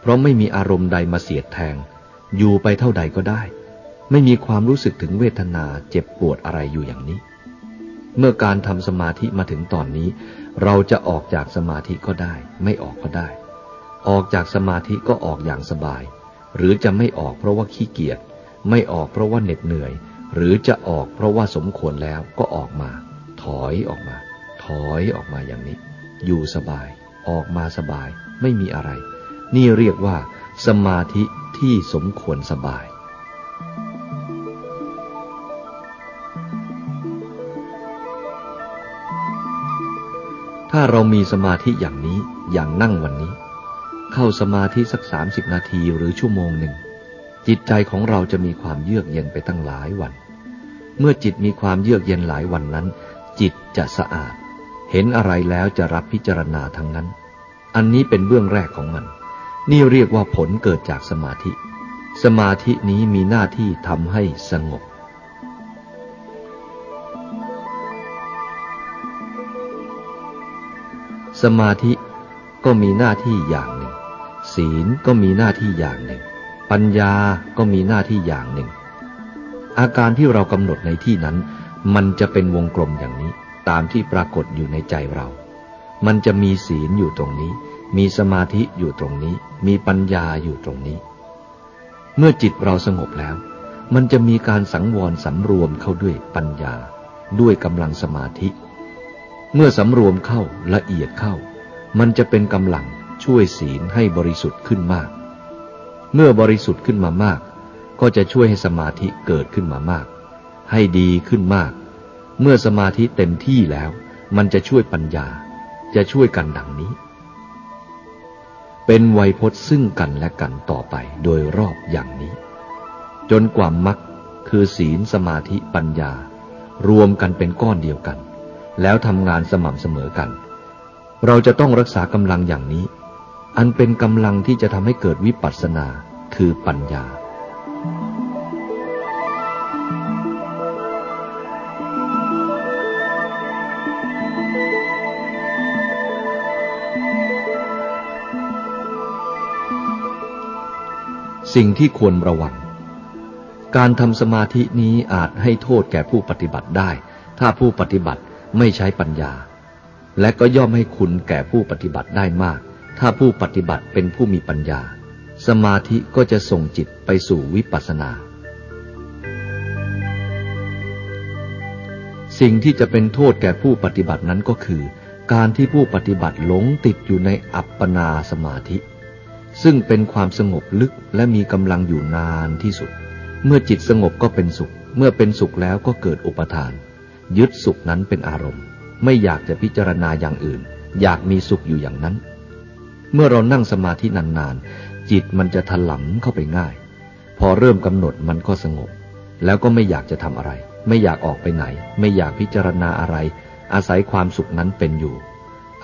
เพราะไม่มีอารมณ์ใดมาเสียดแทง อยู่ไปเท่าใดก็ได้ ไม่มีความรู้สึกถึงเวทนาเจ็บปวดอะไรอยู่อย่างนี้ เมื่อการทำสมาธิมาถึงตอนนี้ เราจะออกจากสมาธิก็ได้ ไม่ออกก็ได้ ออกจากสมาธิก็ออกอย่างสบาย หรือจะไม่ออกเพราะว่าขี้เกียจไม่ออกเพราะว่าเหน็ดเหนื่อย หรือจะออกเพราะว่าสมควรแล้วก็ออกมา ถอยออกมา ถอยออกมาอย่างนี้ อยู่สบาย ออกมาสบาย ไม่มีอะไร นี่เรียกว่า สมาธิที่สมควรสบาย ถ้าเรามีสมาธิอย่างนี้อย่างนั่งวันนี้ เข้าสมาธิสักสามสิบนาทีหรือชั่วโมงหนึ่ง จิตใจของเราจะมีความเยือกเย็นไปตั้งหลายวัน เมื่อจิตมีความเยือกเย็นหลายวันนั้น จิตจะสะอาด เห็นอะไรแล้วจะรับพิจารณาทั้งนั้น อันนี้เป็นเบื้องแรกของมัน นี่เรียกว่าผลเกิดจากสมาธิ สมาธินี้มีหน้าที่ทำให้สงบ สมาธิก็มีหน้าที่อย่างหนึ่ง ศีลก็มีหน้าที่อย่างหนึ่ง ปัญญาก็มีหน้าที่อย่างหนึ่ง อาการที่เรากำหนดในที่นั้น มันจะเป็นวงกลมอย่างนี้ ตามที่ปรากฏอยู่ในใจเรา มันจะมีศีลอยู่ตรงนี้ มีสมาธิอยู่ตรงนี้ มีปัญญาอยู่ตรงนี้ เมื่อจิตเราสงบแล้ว มันจะมีการสังวรสำรวมเข้าด้วยปัญญา ด้วยกำลังสมาธิ เมื่อสำรวมเข้าละเอียดเข้า มันจะเป็นกำลังช่วยศีลให้บริสุทธิ์ขึ้นมาก เมื่อบริสุทธิ์ขึ้นมามาก ก็จะช่วยให้สมาธิเกิดขึ้นมามาก ให้ดีขึ้นมาก เมื่อสมาธิเต็มที่แล้ว มันจะช่วยปัญญา จะช่วยกันดังนี้ เป็นไวยพจน์ซึ่งกันและกันต่อไปโดยรอบอย่างนี้ จนกว่ามักคือศีลสมาธิปัญญา รวมกันเป็นก้อนเดียวกัน แล้วทำงานสม่ำเสมอกัน เราจะต้องรักษากำลังอย่างนี้ อันเป็นกำลังที่จะทำให้เกิดวิปัสสนาคือปัญญา สิ่งที่ควรระวัง การทำสมาธินี้อาจให้โทษแก่ผู้ปฏิบัติได้ ถ้าผู้ปฏิบัติ ไม่ใช้ปัญญา และก็ย่อมให้คุณแก่ผู้ปฏิบัติได้มาก ถ้าผู้ปฏิบัติเป็นผู้มีปัญญา สมาธิก็จะส่งจิตไปสู่วิปัสสนา สิ่งที่จะเป็นโทษแก่ผู้ปฏิบัตินั้นก็คือ การที่ผู้ปฏิบัติหลงติดอยู่ในอัปปนาสมาธิ ซึ่งเป็นความสงบลึกและมีกำลังอยู่นานที่สุด เมื่อจิตสงบก็เป็นสุข เมื่อเป็นสุขแล้วก็เกิดอุปทาน ยึดสุขนั้นเป็นอารมณ์ ไม่อยากจะพิจารณาอย่างอื่น อยากมีสุขอยู่อย่างนั้น เมื่อเรานั่งสมาธินานๆ จิตมันจะถลำเข้าไปง่าย พอเริ่มกำหนดมันก็สงบ แล้วก็ไม่อยากจะทำอะไร ไม่อยากออกไปไหน ไม่อยากพิจารณาอะไร อาศัยความสุขนั้นเป็นอยู่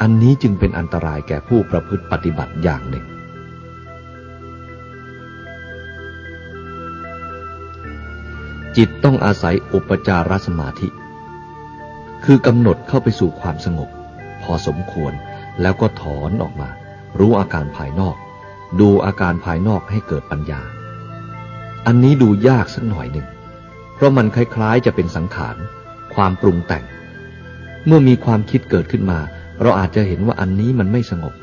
อันนี้จึงเป็นอันตรายแก่ผู้ประพฤติปฏิบัติอย่างหนึ่งจิตต้องอาศัยอุปจารสมาธิ คือกำหนดเข้าไปสู่ความสงบ พอสมควรแล้วก็ถอนออกมา รู้อาการภายนอก ดูอาการภายนอกให้เกิดปัญญา อันนี้ดูยากสักหน่อยหนึ่ง เพราะมันคล้ายๆจะเป็นสังขาร ความปรุงแต่ง เมื่อมีความคิดเกิดขึ้นมา เราอาจจะเห็นว่าอันนี้มันไม่สงบ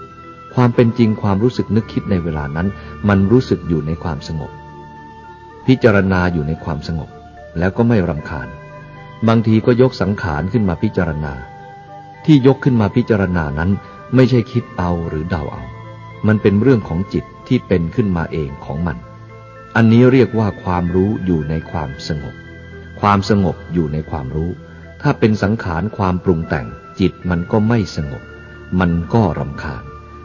ความเป็นจริงความรู้สึกนึกคิดในเวลานั้น มันรู้สึกอยู่ในความสงบ พิจารณาอยู่ในความสงบ แล้วก็ไม่รำคาญ บางทีก็ยกสังขารขึ้นมาพิจารณา ที่ยกขึ้นมาพิจารณานั้น ไม่ใช่คิดเอาหรือเดาเอา มันเป็นเรื่องของจิตที่เป็นขึ้นมาเองของมัน อันนี้เรียกว่าความรู้อยู่ในความสงบ ความสงบอยู่ในความรู้ ถ้าเป็นสังขารความปรุงแต่ง จิตมันก็ไม่สงบ มันก็รำคาญ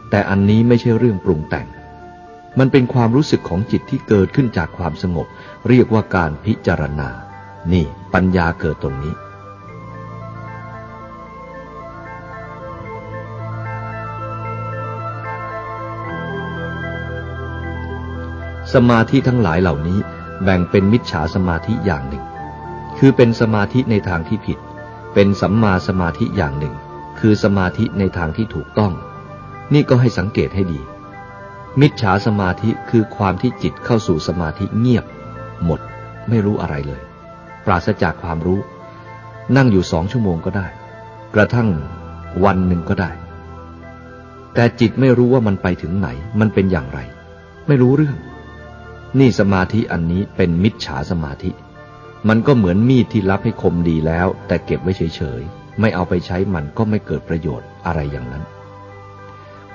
แต่อันนี้ไม่ใช่เรื่องปรุงแต่ง มันเป็นความรู้สึกของจิตที่เกิดขึ้นจากความสงบ เรียกว่าการพิจารณา นี่ ปัญญาเกิดตรงนี้ สมาธิทั้งหลายเหล่านี้แบ่งเป็นมิจฉาสมาธิอย่างหนึ่ง คือเป็นสมาธิในทางที่ผิด เป็นสัมมาสมาธิอย่างหนึ่ง คือสมาธิในทางที่ถูกต้อง นี่ก็ให้สังเกตให้ดี มิจฉาสมาธิคือความที่จิตเข้าสู่สมาธิเงียบ หมดไม่รู้อะไรเลย ปราศจากความรู้ นั่งอยู่สองชั่วโมงก็ได้ กระทั่งวันหนึ่งก็ได้ แต่จิตไม่รู้ว่ามันไปถึงไหน มันเป็นอย่างไร ไม่รู้เรื่อง นี่สมาธิอันนี้เป็นมิจฉาสมาธิ มันก็เหมือนมีดที่รับให้คมดีแล้ว แต่เก็บไว้เฉยๆ ไม่เอาไปใช้มันก็ไม่เกิดประโยชน์อะไรอย่างนั้น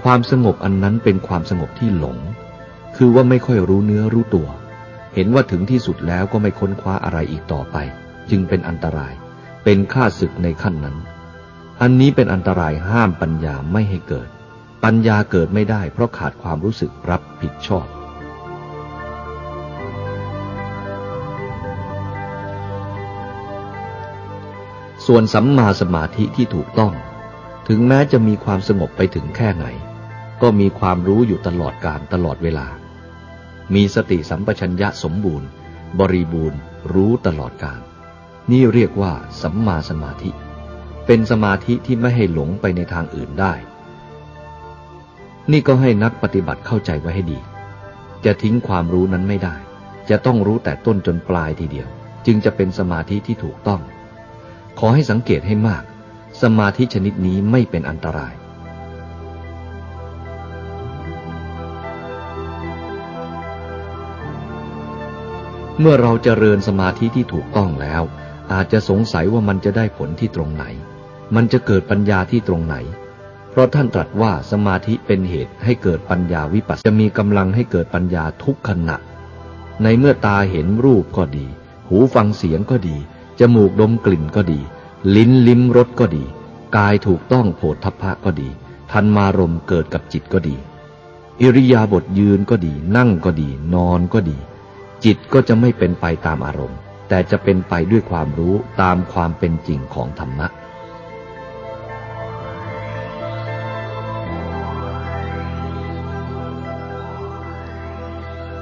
ความสงบอันนั้นเป็นความสงบที่หลง คือว่าไม่ค่อยรู้เนื้อรู้ตัว เห็นว่าถึงที่สุดแล้วก็ไม่ค้นคว้าอะไรอีกต่อไป จึงเป็นอันตราย เป็นค่าศึกในขั้นนั้น อันนี้เป็นอันตรายห้ามปัญญาไม่ให้เกิด ปัญญาเกิดไม่ได้เพราะขาดความรู้สึกรับผิดชอบส่วนสัมมาสมาธิที่ถูกต้อง ถึงแม้จะมีความสงบไปถึงแค่ไหน ก็มีความรู้อยู่ตลอดการตลอดเวลา มีสติสัมปชัญญะสมบูรณ์ บริบูรณ์ รู้ตลอดกาลนี่เรียกว่าสัมมาสมาธิ เป็นสมาธิที่ไม่ให้หลงไปในทางอื่นได้ นี่ก็ให้นักปฏิบัติเข้าใจไว้ให้ดี จะทิ้งความรู้นั้นไม่ได้ จะต้องรู้แต่ต้นจนปลายทีเดียว จึงจะเป็นสมาธิที่ถูกต้อง ขอให้สังเกตให้มาก สมาธิชนิดนี้ไม่เป็นอันตราย เมื่อเราจเจริญสมาธิที่ถูกต้องแล้ว อาจจะสงสัยว่ามันจะได้ผลที่ตรงไหน มันจะเกิดปัญญาที่ตรงไหน เพราะท่านตรัสว่าสมาธิเป็นเหตุให้เกิดปัญญาวิปัสสจะมีกำลังให้เกิดปัญญาทุกขณะ ในเมื่อตาเห็นรูปก็ดี หูฟังเสียงก็ดี จมูกดมกลิ่นก็ดี ลิ้นลิ้มรสก็ดี กายถูกต้องโผฏฐัพพะก็ดี ทันมารมเกิดกับจิตก็ดี อิริยาบถยืนก็ดี นั่งก็ดี นอนก็ดี จิตก็จะไม่เป็นไปตามอารมณ์ แต่จะเป็นไปด้วยความรู้ตามความเป็นจริงของธรรมะ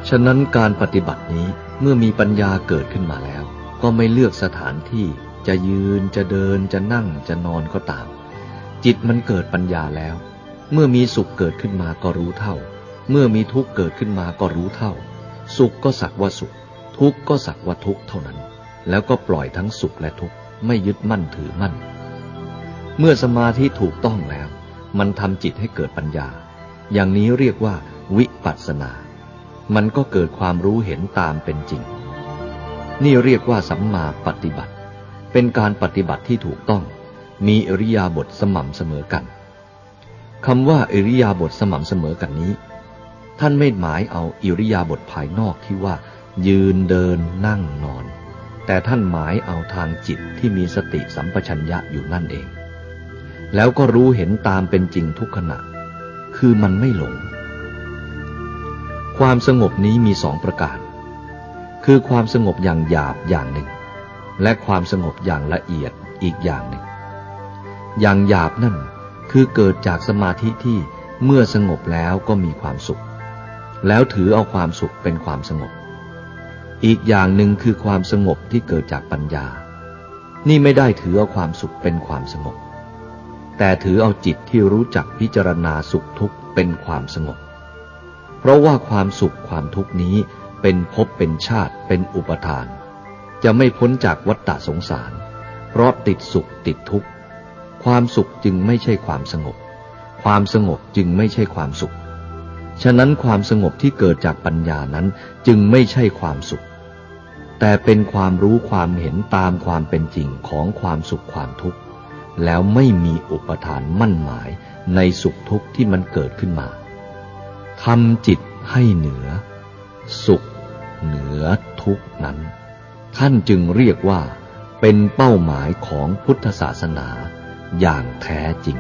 ฉะนั้นการปฏิบัตินี้เมื่อมีปัญญาเกิดขึ้นมาแล้ว ก็ไม่เลือกสถานที่จะยืนจะเดินจะนั่งจะนอนก็ตาม จิตมันเกิดปัญญาแล้ว เมื่อมีสุขเกิดขึ้นมาก็รู้เท่า เมื่อมีทุกข์เกิดขึ้นมาก็รู้เท่า สุขก็สักว่าสุข ทุกข์ก็สักว่าทุกข์เท่านั้น แล้วก็ปล่อยทั้งสุขและทุกข์ไม่ยึดมั่นถือมั่น เมื่อสมาธิถูกต้องแล้ว มันทำจิตให้เกิดปัญญา อย่างนี้เรียกว่าวิปัสสนา มันก็เกิดความรู้เห็นตามเป็นจริง นี่เรียกว่าสัมมาปฏิบัติ เป็นการปฏิบัติที่ถูกต้อง มีอริยาบทสม่ำเสมอกันคำว่าอริยาบทสม่ำเสมอกันนี้ ท่านไม่หมายเอาอิริยาบทภายนอกที่ว่า ยืนเดินนั่งนอน แต่ท่านหมายเอาทางจิตที่มีสติสัมปชัญญะอยู่นั่นเอง แล้วก็รู้เห็นตามเป็นจริงทุกขณะ คือมันไม่หลง ความสงบนี้มีสองประการ คือความสงบอย่างหยาบอย่างหนึ่ง และความสงบอย่างละเอียดอีกอย่างหนึ่ง อย่างหยาบนั่นคือเกิดจากสมาธิที่เมื่อสงบแล้วก็มีความสุข แล้วถือเอาความสุขเป็นความสงบ อีกอย่างหนึ่งคือความสงบที่เกิดจากปัญญา นี่ไม่ได้ถือเอาความสุขเป็นความสงบ แต่ถือเอาจิตที่รู้จักพิจารณาสุขทุกข์เป็นความสงบ เพราะว่าความสุขความทุกข์นี้เป็นภพเป็นชาติเป็นอุปทาน จะไม่พ้นจากวัฏฏะสงสาร เพราะติดสุขติดทุกข์ ความสุขจึงไม่ใช่ความสงบ ความสงบจึงไม่ใช่ความสุข ฉะนั้นความสงบที่เกิดจากปัญญานั้นจึงไม่ใช่ความสุข แต่เป็นความรู้ความเห็นตามความเป็นจริงของความสุขความทุกข์ แล้วไม่มีอุปทานมั่นหมายในสุขทุกข์ที่มันเกิดขึ้นมาทำจิตให้เหนือ สุข เหนือทุกนั้น ท่านจึงเรียกว่าเป็นเป้าหมายของพุทธศาสนาอย่างแท้จริง